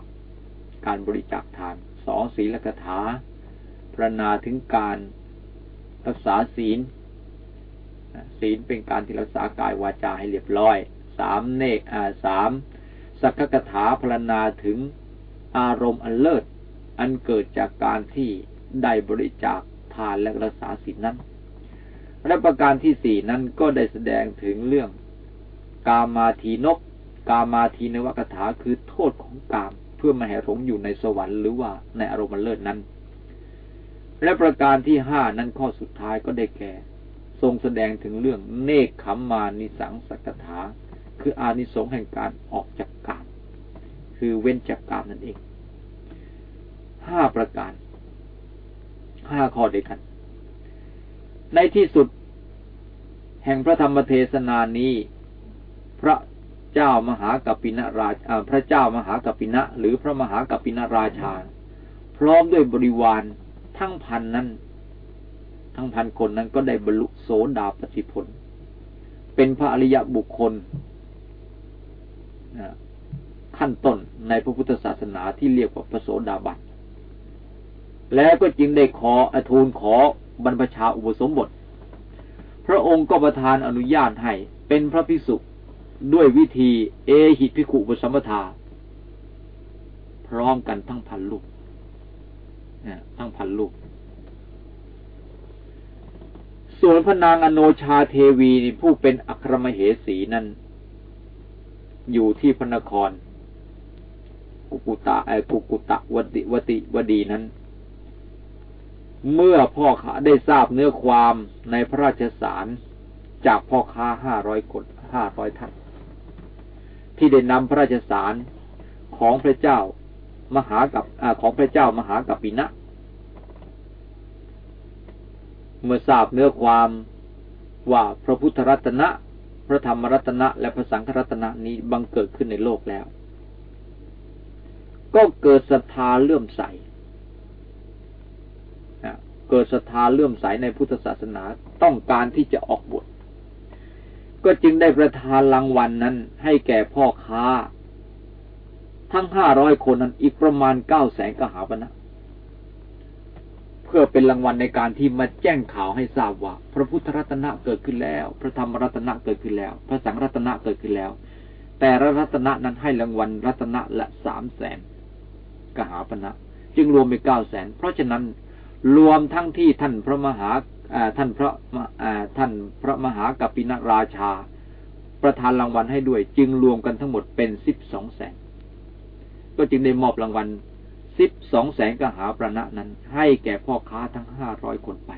การบริจาคทานสองศีลกถาพรณนาถึงการรักษาศีล ศีลเป็นการที่รักษากายวาจาให้เรียบร้อยสามเนกอาสามสักกถาพรณนาถึงอารมณ์อันเลิศอันเกิดจากการที่ได้บริจาค ทานและรักษาศีลนั้นและประการที่สี่นั้นก็ได้แสดงถึงเรื่อง กามาทีนก กามาทีนวกถาคือโทษของกาม เพื่อมาแห่หลงอยู่ในสวรรค์หรือว่าในอารมณ์เลิศนั้น และประการที่ห้านั้นข้อสุดท้ายก็ได้แก่ ทรงแสดงถึงเรื่องเนคขมมานิสังสักถา คืออานิสงส์แห่งการออกจากกาม คือเว้นจากกามนั่นเองห้าประการ ห้าข้อเดียวกัน ในที่สุด แห่งพระธรรมเทศนานี้ พระเจ้ามหากัปปินราชพระเจ้ามหากัปปินะหรือพระมหากัปปินราชา พร้อมด้วยบริวารทั้งพันนั้น ทั้งพันคนนั้นก็ได้บรรลุโสดาปฏิผล เป็นพระอริยบุคคลขั้นต้นในพระพุทธศาสนาที่เรียกว่าพระโสดาบัน แล้วก็จึงได้ขออทูลขอบรรพชาอุปสมบท พระองค์ก็ประทานอนุญาตให้เป็นพระภิกษุด้วยวิธีเอหิพิขุปสัมปทา พร้อมกันทั้งพันลูกทั้งพันลูก ส่วนพระนางอโนชาเทวีผู้เป็นอัครมเหสีนั้น อยู่ที่พระนคร กุกุตะไอกุกุตะวติวติวดีนั้น เมื่อพ่อค้าได้ทราบเนื้อความในพระราชสารจากพ่อค้าห้าร้อยคนห้าร้อยท่าน ที่ได้นำพระราชสารของพระเจ้ามหากับอของพระเจ้ามหากัปปินะ เมื่อทราบเนื้อความว่าพระพุทธรัตนะ พระธรรมรัตนะ และพระสังฆรัตนะนี้บังเกิดขึ้นในโลกแล้ว ก็เกิดศรัทธาเลื่อมใส เกิดศรัทธาเลื่อมใสในพุทธศาสนาต้องการที่จะออกบวชก็จึงได้ประทานรางวัลนนั้นให้แก่พ่อค้า ทั้งห้าร้อยคนนั้นอีกประมาณเก้าแสนกหาปณะเพื่อเป็นรางวัลในการที่มาแจ้งข่าวให้ทราบว่า พระพุทธรัตนะเกิดขึ้นแล้ว พระธรรมรัตนะเกิดขึ้นแล้ว พระสังรัตนะเกิดขึ้นแล้ว แต่รัตนะนั้นให้รางวัลรัตนะละสามแสนกหาปณะจึงรวมเป็นเก้าแสนเพราะฉะนั้น รวมทั้งที่ท่านพระมหาท่านพระท่านพระมหากัปปินราชา ประทานรางวัลให้ด้วย จึงรวมกันทั้งหมดเป็นสิบสองแสนก็จึงได้มอบรางวัลสิบสองแสนกหาประณะนั้น ให้แก่พ่อค้าทั้งห้าร้อยคนไป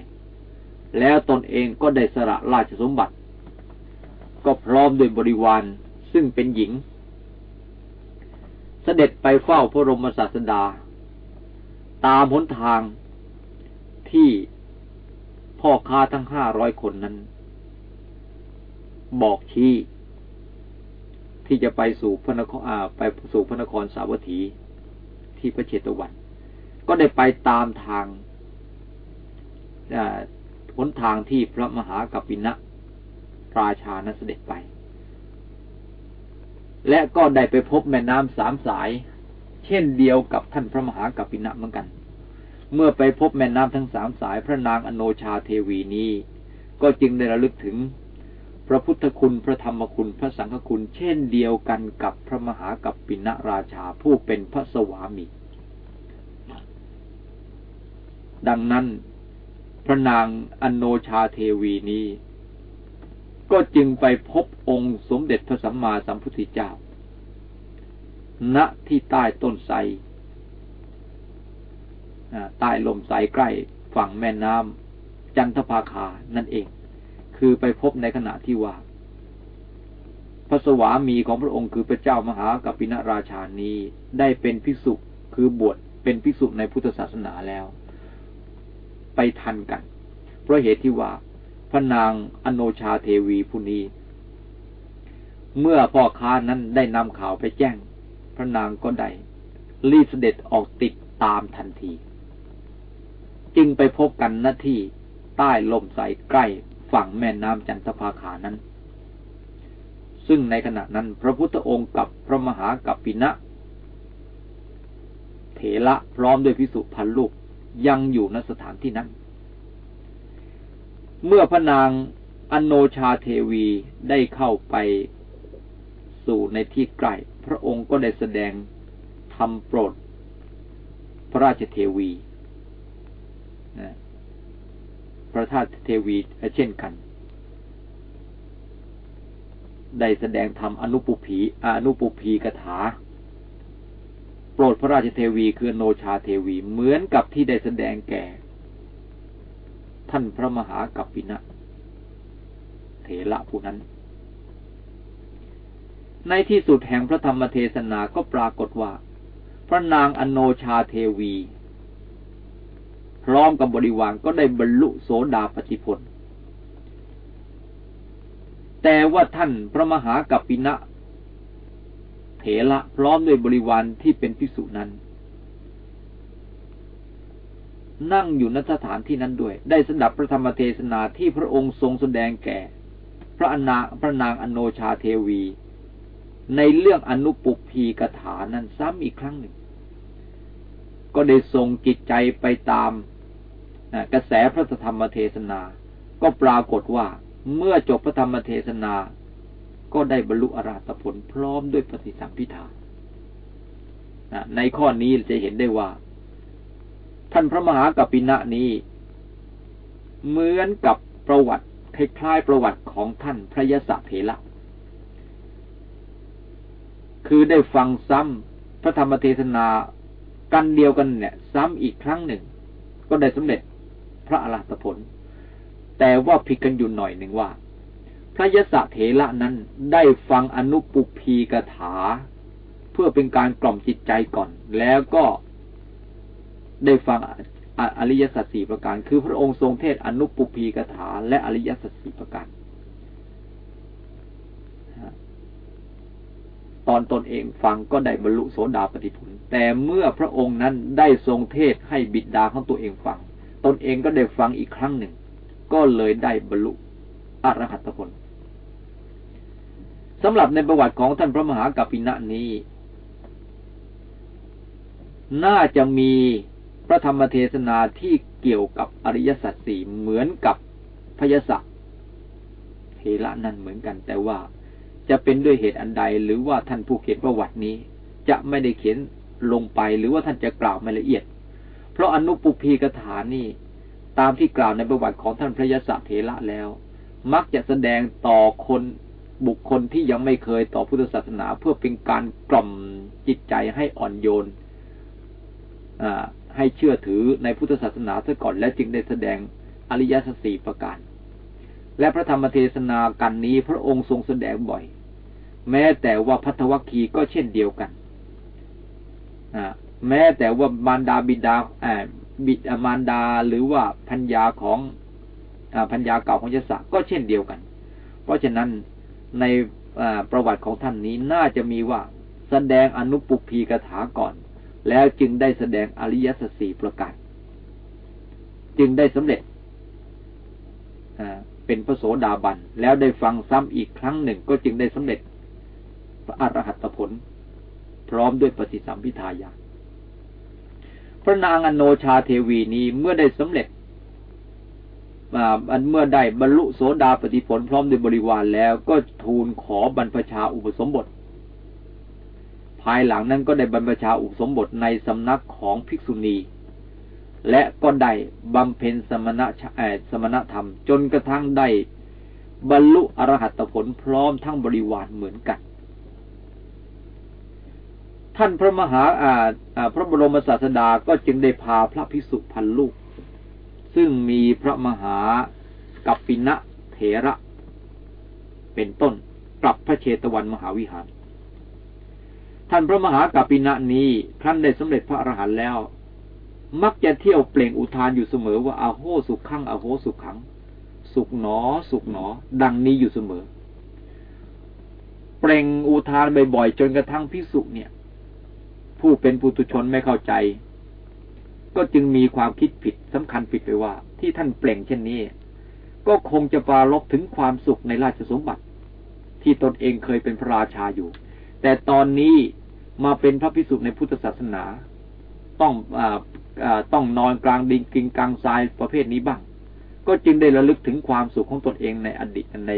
แล้วตนเองก็ได้สละราชสมบัติ ก็พร้อมด้วยบริวารซึ่งเป็นหญิง เสด็จไปเฝ้าพระรมศาสดา ตามหนทาง ที่พ่อค้าทั้งห้าร้อยคนนั้น บอกชี้ที่จะไปสู่พระนครไปสู่พระนครสาวัตถีที่พระเชตวัน ก็ได้ไปตามทางหนทางที่พระมหากัปปินะราชานั้นเสด็จไป และก็ได้ไปพบแม่น้ำสามสาย เช่นเดียวกับท่านพระมหากัปปินะเหมือนกัน เมื่อไปพบแม่น้ำทั้งสามสายพระนางอโนชาเทวีนี้ ก็จึงได้ระลึกถึง พระพุทธคุณพระธรรมคุณพระสังฆคุณ เช่นเดียวกันกับพระมหากัปปินะราชาผู้เป็นพระสวามี ดังนั้น พระนางอโนชาเทวีนี้ ก็จึงไปพบองค์สมเด็จพระสัมมาสัมพุทธเจ้าณที่ใต้ต้นไทร ใต้ลมสายใกล้ฝั่งแม่น้ำจันทภาคานั่นเอง คือไปพบในขณะที่ว่า พระสวามีของพระองค์คือพระเจ้ามหากัปปินราชานี้ ได้เป็นภิกษุคือบวชเป็นภิกษุในพุทธศาสนาแล้ว ไปทันกัน เพราะเหตุที่ว่า พระนางอโนชาเทวีผู้นี้ เมื่อพ่อค้านั้นได้นำข่าวไปแจ้ง พระนางก็ได้รีบเสด็จออกติดตามทันที จึงไปพบกันหน้าที่ใต้ลมใสใกล้ฝั่งแม่น้ำจันทภาขานั้น ซึ่งในขณะนั้นพระพุทธองค์กับพระมหากัปปินะเถระพร้อมด้วยพิสุพันลูกยังอยู่ณสถานที่นั้น เมื่อพระนางอนโนชาเทวีได้เข้าไปสู่ในที่ใกล้พระองค์ก็ได้แสดงทำโปรด พระราชเทวี พระธาตุเทวีเช่นกัน ได้แสดงธรรมอนุปุพีอนุปุพีกถา โปรดพระราชเทวีคือโนชาเทวีเหมือนกับที่ได้แสดงแก่ ท่านพระมหากัปปินะเถระผู้นั้น ในที่สุดแห่งพระธรรมเทศนาก็ปรากฏว่า พระนางอโนชาเทวี พร้อมกับบริวารก็ได้บรรลุโสดาปฏิพลแต่ว่าท่านพระมหากัปปินะเถระพร้อมด้วยบริวารที่เป็นพิสุนั้น นั่งอยู่ณสถานที่นั้นด้วย ได้สดับพระธรรมเทศนาที่พระองค์ทรงแสดงแก่ พระอนาพระนางอโนชาเทวี ในเรื่องอนุปุพีกถานั้นซ้ำอีกครั้งหนึ่ง ก็ได้ทรงจิตใจไปตาม กระแสพระธรรมเทศนา ก็ปรากฏว่าเมื่อจบพระธรรมเทศนา ก็ได้บรรลุอรหัตผลพร้อมด้วยปฏิสัมพิธาในข้อนี้จะเห็นได้ว่า ท่านพระมหากัปปินะนี้ เหมือนกับประวัติคล้ายๆประวัติของท่านพระยศเถระคือได้ฟังซ้ำพระธรรมเทศนากันเดียวกันเนี่ย ซ้ำอีกครั้งหนึ่ง ก็ได้สำเร็จ พระอรหัตผล แต่ว่าผิดกันอยู่หน่อยหนึ่งว่า พระยศเถระนั้นได้ฟังอนุปุพีกถา เพื่อเป็นการกล่อมจิตใจก่อน แล้วก็ได้ฟังอริยสัจสี่ประการ คือพระองค์ทรงเทศอนุปุพีกถา และอริยสัจสี่ประการตอนตนเองฟังก็ได้บรรลุโสดาปฏิผล แต่เมื่อพระองค์นั้นได้ทรงเทศให้บิดาของตัวเองฟัง ตนเองก็ได้ฟังอีกครั้งหนึ่ง ก็เลยได้บรรลุอรหัตผลสำหรับในประวัติของท่านพระมหากัปปินะนี้ น่าจะมีพระธรรมเทศนาที่เกี่ยวกับอริยสัจสี่เหมือนกับพยศเทระนั่นเหมือนกัน แต่ว่าจะเป็นด้วยเหตุอันใด หรือว่าท่านผู้เขียนประวัตินี้ จะไม่ได้เขียนลงไปหรือว่าท่านจะกล่าวไม่ละเอียด เพราะอนุปุพีกถานี่ตามที่กล่าวในประวัติของท่านพระยศเทระแล้ว มักจะแสดงต่อคนบุคคลที่ยังไม่เคยต่อพุทธศาสนาเพื่อเป็นการกล่อมจิตใจให้อ่อนโยนให้เชื่อถือในพุทธศาสนาซะก่อนและจึงได้แสดงอริยสัจสี่ประการ และพระธรรมเทศนากันนี้พระองค์ทรงแสดงบ่อย แม้แต่ว่าพัทวคีก็เช่นเดียวกัน แม้แต่ว่ามารดาบิดาบิดมารดาหรือว่าพัญญาของพัญญาเก่าของยศก็เช่นเดียวกัน เพราะฉะนั้นในประวัติของท่านนี้น่าจะมีว่าแสดงอนุปุพีกถาก่อน แล้วจึงได้แสดงอริยสัจสี่ประการ จึงได้สำเร็จเป็นพระโสดาบัน แล้วได้ฟังซ้ำอีกครั้งหนึ่งก็จึงได้สำเร็จพระอรหัตผล พร้อมด้วยปฏิสัมพิทายา พระนางอโนชาเทวีนี้เมื่อได้สำเร็จอันเมื่อได้บรรลุโสดาปฏิผลพร้อมด้วยบริวารแล้วก็ทูลขอบรรพชาอุปสมบท ภายหลังนั้นก็ได้บรรพชาอุปสมบทในสำนักของภิกษุณี และก็ได้บำเพ็ญสมณะสมณธรรม จนกระทั่งได้บรรลุอรหัตผลพร้อมทั้งบริวารเหมือนกัน ท่านพระมหาอาพระบรมศาสดาก็จึงได้พาพระภิกษุพันลูก ซึ่งมีพระมหากัปปินะเถระ เป็นต้นกลับพระเชตวันมหาวิหาร ท่านพระมหากัปปินะนี้ท่านได้สำเร็จพระอรหันต์แล้ว มักจะเที่ยวเปล่งอุทานอยู่เสมอว่าอาโหสุขขังอาโหสุขขัง สุขหนอ สุขหนอ ดังนี้อยู่เสมอ เปล่งอุทานบ่อยๆจนกระทั่งพิสุเนี่ย ผู้เป็นปุถุชนไม่เข้าใจ ก็จึงมีความคิดผิดสำคัญผิดไปว่า ที่ท่านเปล่งเช่นนี้ ก็คงจะปาลบถึงความสุขในราชสมบัติ ที่ตนเองเคยเป็นพระราชาอยู่ แต่ตอนนี้มาเป็นพระพิสุในพุทธศาสนา ต้องอต้องนอนกลางดินกินกลางทรายประเภทนี้บ้าง ก็จึงได้ระลึกถึงความสุขของตนเองในอดีตใน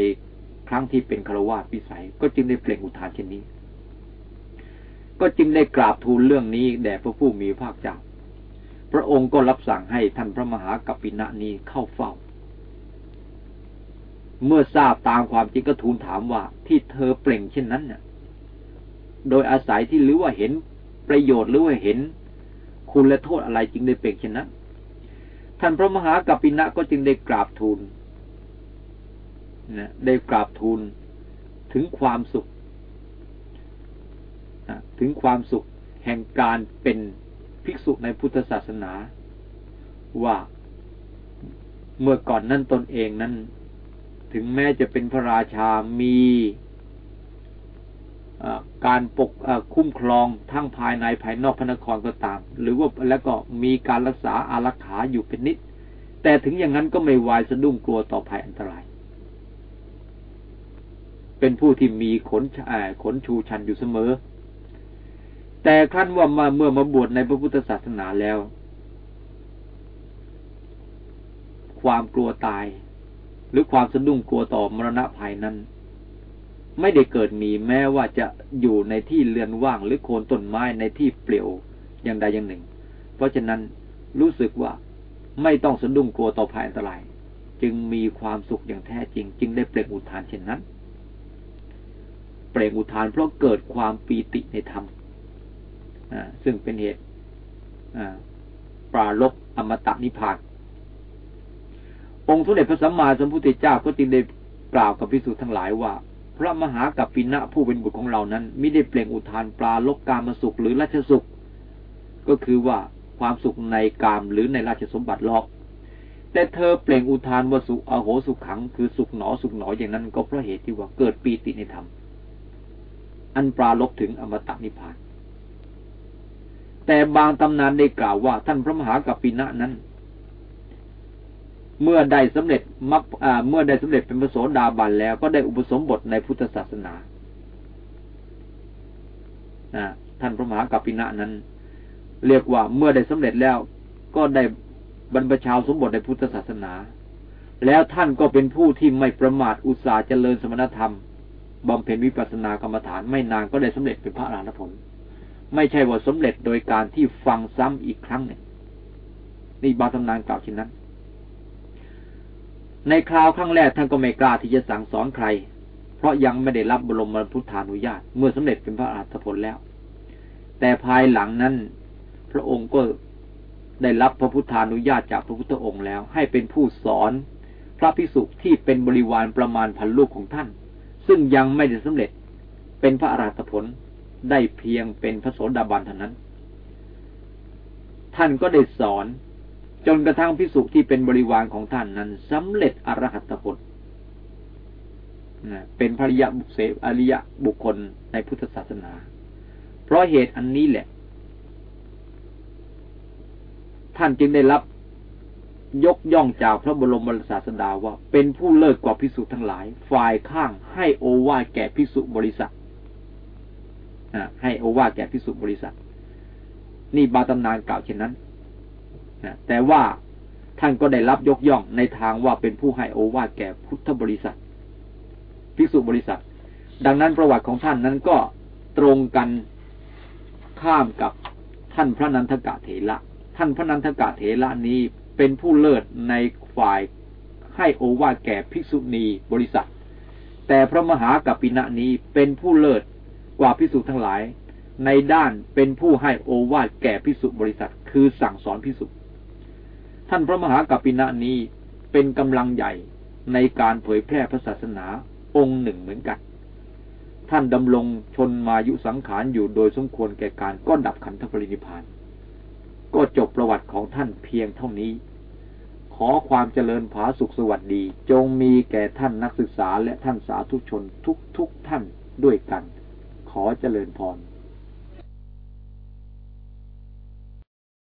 ครั้งที่เป็นคารวะพิสัย ก็จึงได้เปล่งอุทานเช่นนี้ ก็จึงได้กราบทูลเรื่องนี้แด่พระผู้มีพระเจ้า พระองค์ก็รับสั่งให้ท่านพระมหากัปปินะนี้เข้าเฝ้า เมื่อทราบตามความจริงก็ทูลถามว่า ที่เธอเปล่งเช่นนั้นเนี่ยโดยอาศัยที่หรือว่าเห็นประโยชน์หรือว่าเห็น คุณและโทษอะไรจึงได้เปล่งเช่นนั้น ท่านพระมหากัปปินะก็จึงได้กราบทูลนะได้กราบทูลถึงความสุข ถึงความสุขแห่งการเป็นภิกษุในพุทธศาสนา ว่าเมื่อก่อนนั้นตนเองนั้น ถึงแม้จะเป็นพระราชามีการปกคุ้มครองทั้งภายในภายนอกพระนครก็ตาม หรือว่าแล้วก็มีการรักษาอารักขาอยู่เป็นนิด แต่ถึงอย่างนั้นก็ไม่วายสะดุ้งกลัวต่อภัยอันตราย เป็นผู้ที่มีขนขนชูชันอยู่เสมอ แต่ขั้นว่ามาเมื่อมาบวชในพระพุทธศาสนาแล้ว ความกลัวตาย หรือความสะดุ้งกลัวต่อมรณะภัยนั้น ไม่ได้เกิดมีแม้ว่าจะอยู่ในที่เรือนว่างหรือโคนต้นไม้ในที่เปลี่ยวอย่างใดอย่างหนึ่ง เพราะฉะนั้นรู้สึกว่าไม่ต้องสะดุ้งกลัวต่อภัยอันตราย จึงมีความสุขอย่างแท้จริง จึงได้เปล่งอุทานเช่นนั้น เปล่งอุทานเพราะเกิดความปีติในธรรม ซึ่งเป็นเหตุปราลบอมตะนิพพาน องค์สมเด็จพระสัมมาสัมพุทธเจ้าก็จึงได้กล่าวกับพิสุทั้งหลายว่า พระมหากัปปินะผู้เป็นบุตรของเรานั้นไม่ได้เปล่งอุทานปลาลบกามสุขหรือราชสุข ก็คือว่าความสุขในกามหรือในราชสมบัติลอก แต่เธอเปล่งอุทานว่าสุอโหสุขขัง คือสุขหนอสุขหนออย่างนั้นก็เพราะเหตุที่ว่าเกิดปีติในธรรม อันปลาลบถึงอมตะนิพพาน แต่บางตำนานได้กล่าวว่าท่านพระมหากัปปินะนั้น เมื่อได้สำเร็จมักเมื่อได้สำเร็จเป็นพระโสดาบันแล้วก็ได้อุปสมบทในพุทธศาสนาท่านพระมหากัปปินะนั้น เรียกว่าเมื่อได้สำเร็จแล้วก็ได้บรรพชาสมบทในพุทธศาสนา แล้วท่านก็เป็นผู้ที่ไม่ประมาทอุตสาห์เจริญสมณธรรมบำเพ็ญวิปัสสนากรรมฐานไม่นานก็ได้สำเร็จเป็นพระอรหันตผล ไม่ใช่ว่าสำเร็จโดยการที่ฟังซ้ำอีกครั้งหนึ่งนี่บาตำนานกล่าวเช่นนั้น ในคราวครั้งแรกท่านก็ไม่กล้าที่จะสั่งสอนใคร เพราะยังไม่ได้รับบรมพุทธานุญาต เมื่อสำเร็จเป็นพระอาถรผลแล้ว แต่ภายหลังนั้น พระองค์ก็ได้รับพระพุทธานุญาตจากพระพุทธองค์แล้ว ให้เป็นผู้สอนพระพิสุที่เป็นบริวารประมาณพันลูกของท่าน ซึ่งยังไม่ได้สำเร็จเป็นพระอาราธผล ได้เพียงเป็นพระโสดาบันเท่านั้น ท่านก็ได้สอนจนกระทั่งพิสุที่เป็นบริวารของท่านนั้นสำเร็จอรหัตผลเป็นภริยบุคเสอริยะบุคคลในพุทธศาสนา เพราะเหตุอันนี้แหละ ท่านจึงได้รับยกย่องจากพระบรมศาสดาว่า เป็นผู้เลิศกว่าพิสุทั้งหลาย ฝ่ายข้างให้โอวาแก่พิสุบริษัท ให้โอวาแก่พิสุบริษัท นี่บาตำนานกล่าวเช่นนั้นแต่ว่าท่านก็ได้รับยกย่องในทางว่าเป็นผู้ให้โอวาแก่พุทธบริษัท ภิกษุบริษัท ดังนั้นประวัติของท่านนั้นก็ตรงกันข้ามกับท่านพระนันทกะเถระท่านพระนันทกะเถระนี้เป็นผู้เลิศในฝ่ายให้โอวาแก่ภิกษุณีบริษัท แต่พระมหากัปปินะนี้เป็นผู้เลิศ กว่าภิกษุทั้งหลาย ในด้านเป็นผู้ให้โอวาทแก่ภิกษุบริษัท คือสั่งสอนภิกษุท่านพระมหากัปปินะนี้เป็นกำลังใหญ่ในการเผยแพร่พระศาสนาองค์หนึ่งเหมือนกัน ท่านดำรงชนมายุสังขารอยู่โดยสมควรแก่การก็ดับขันธปรินิพาน ก็จบประวัติของท่านเพียงเท่านี้ ขอความเจริญผาสุขสวัสดี จงมีแก่ท่านนักศึกษาและท่านสาธุชนทุกๆทท่านด้วยกัน ขอเจริญพร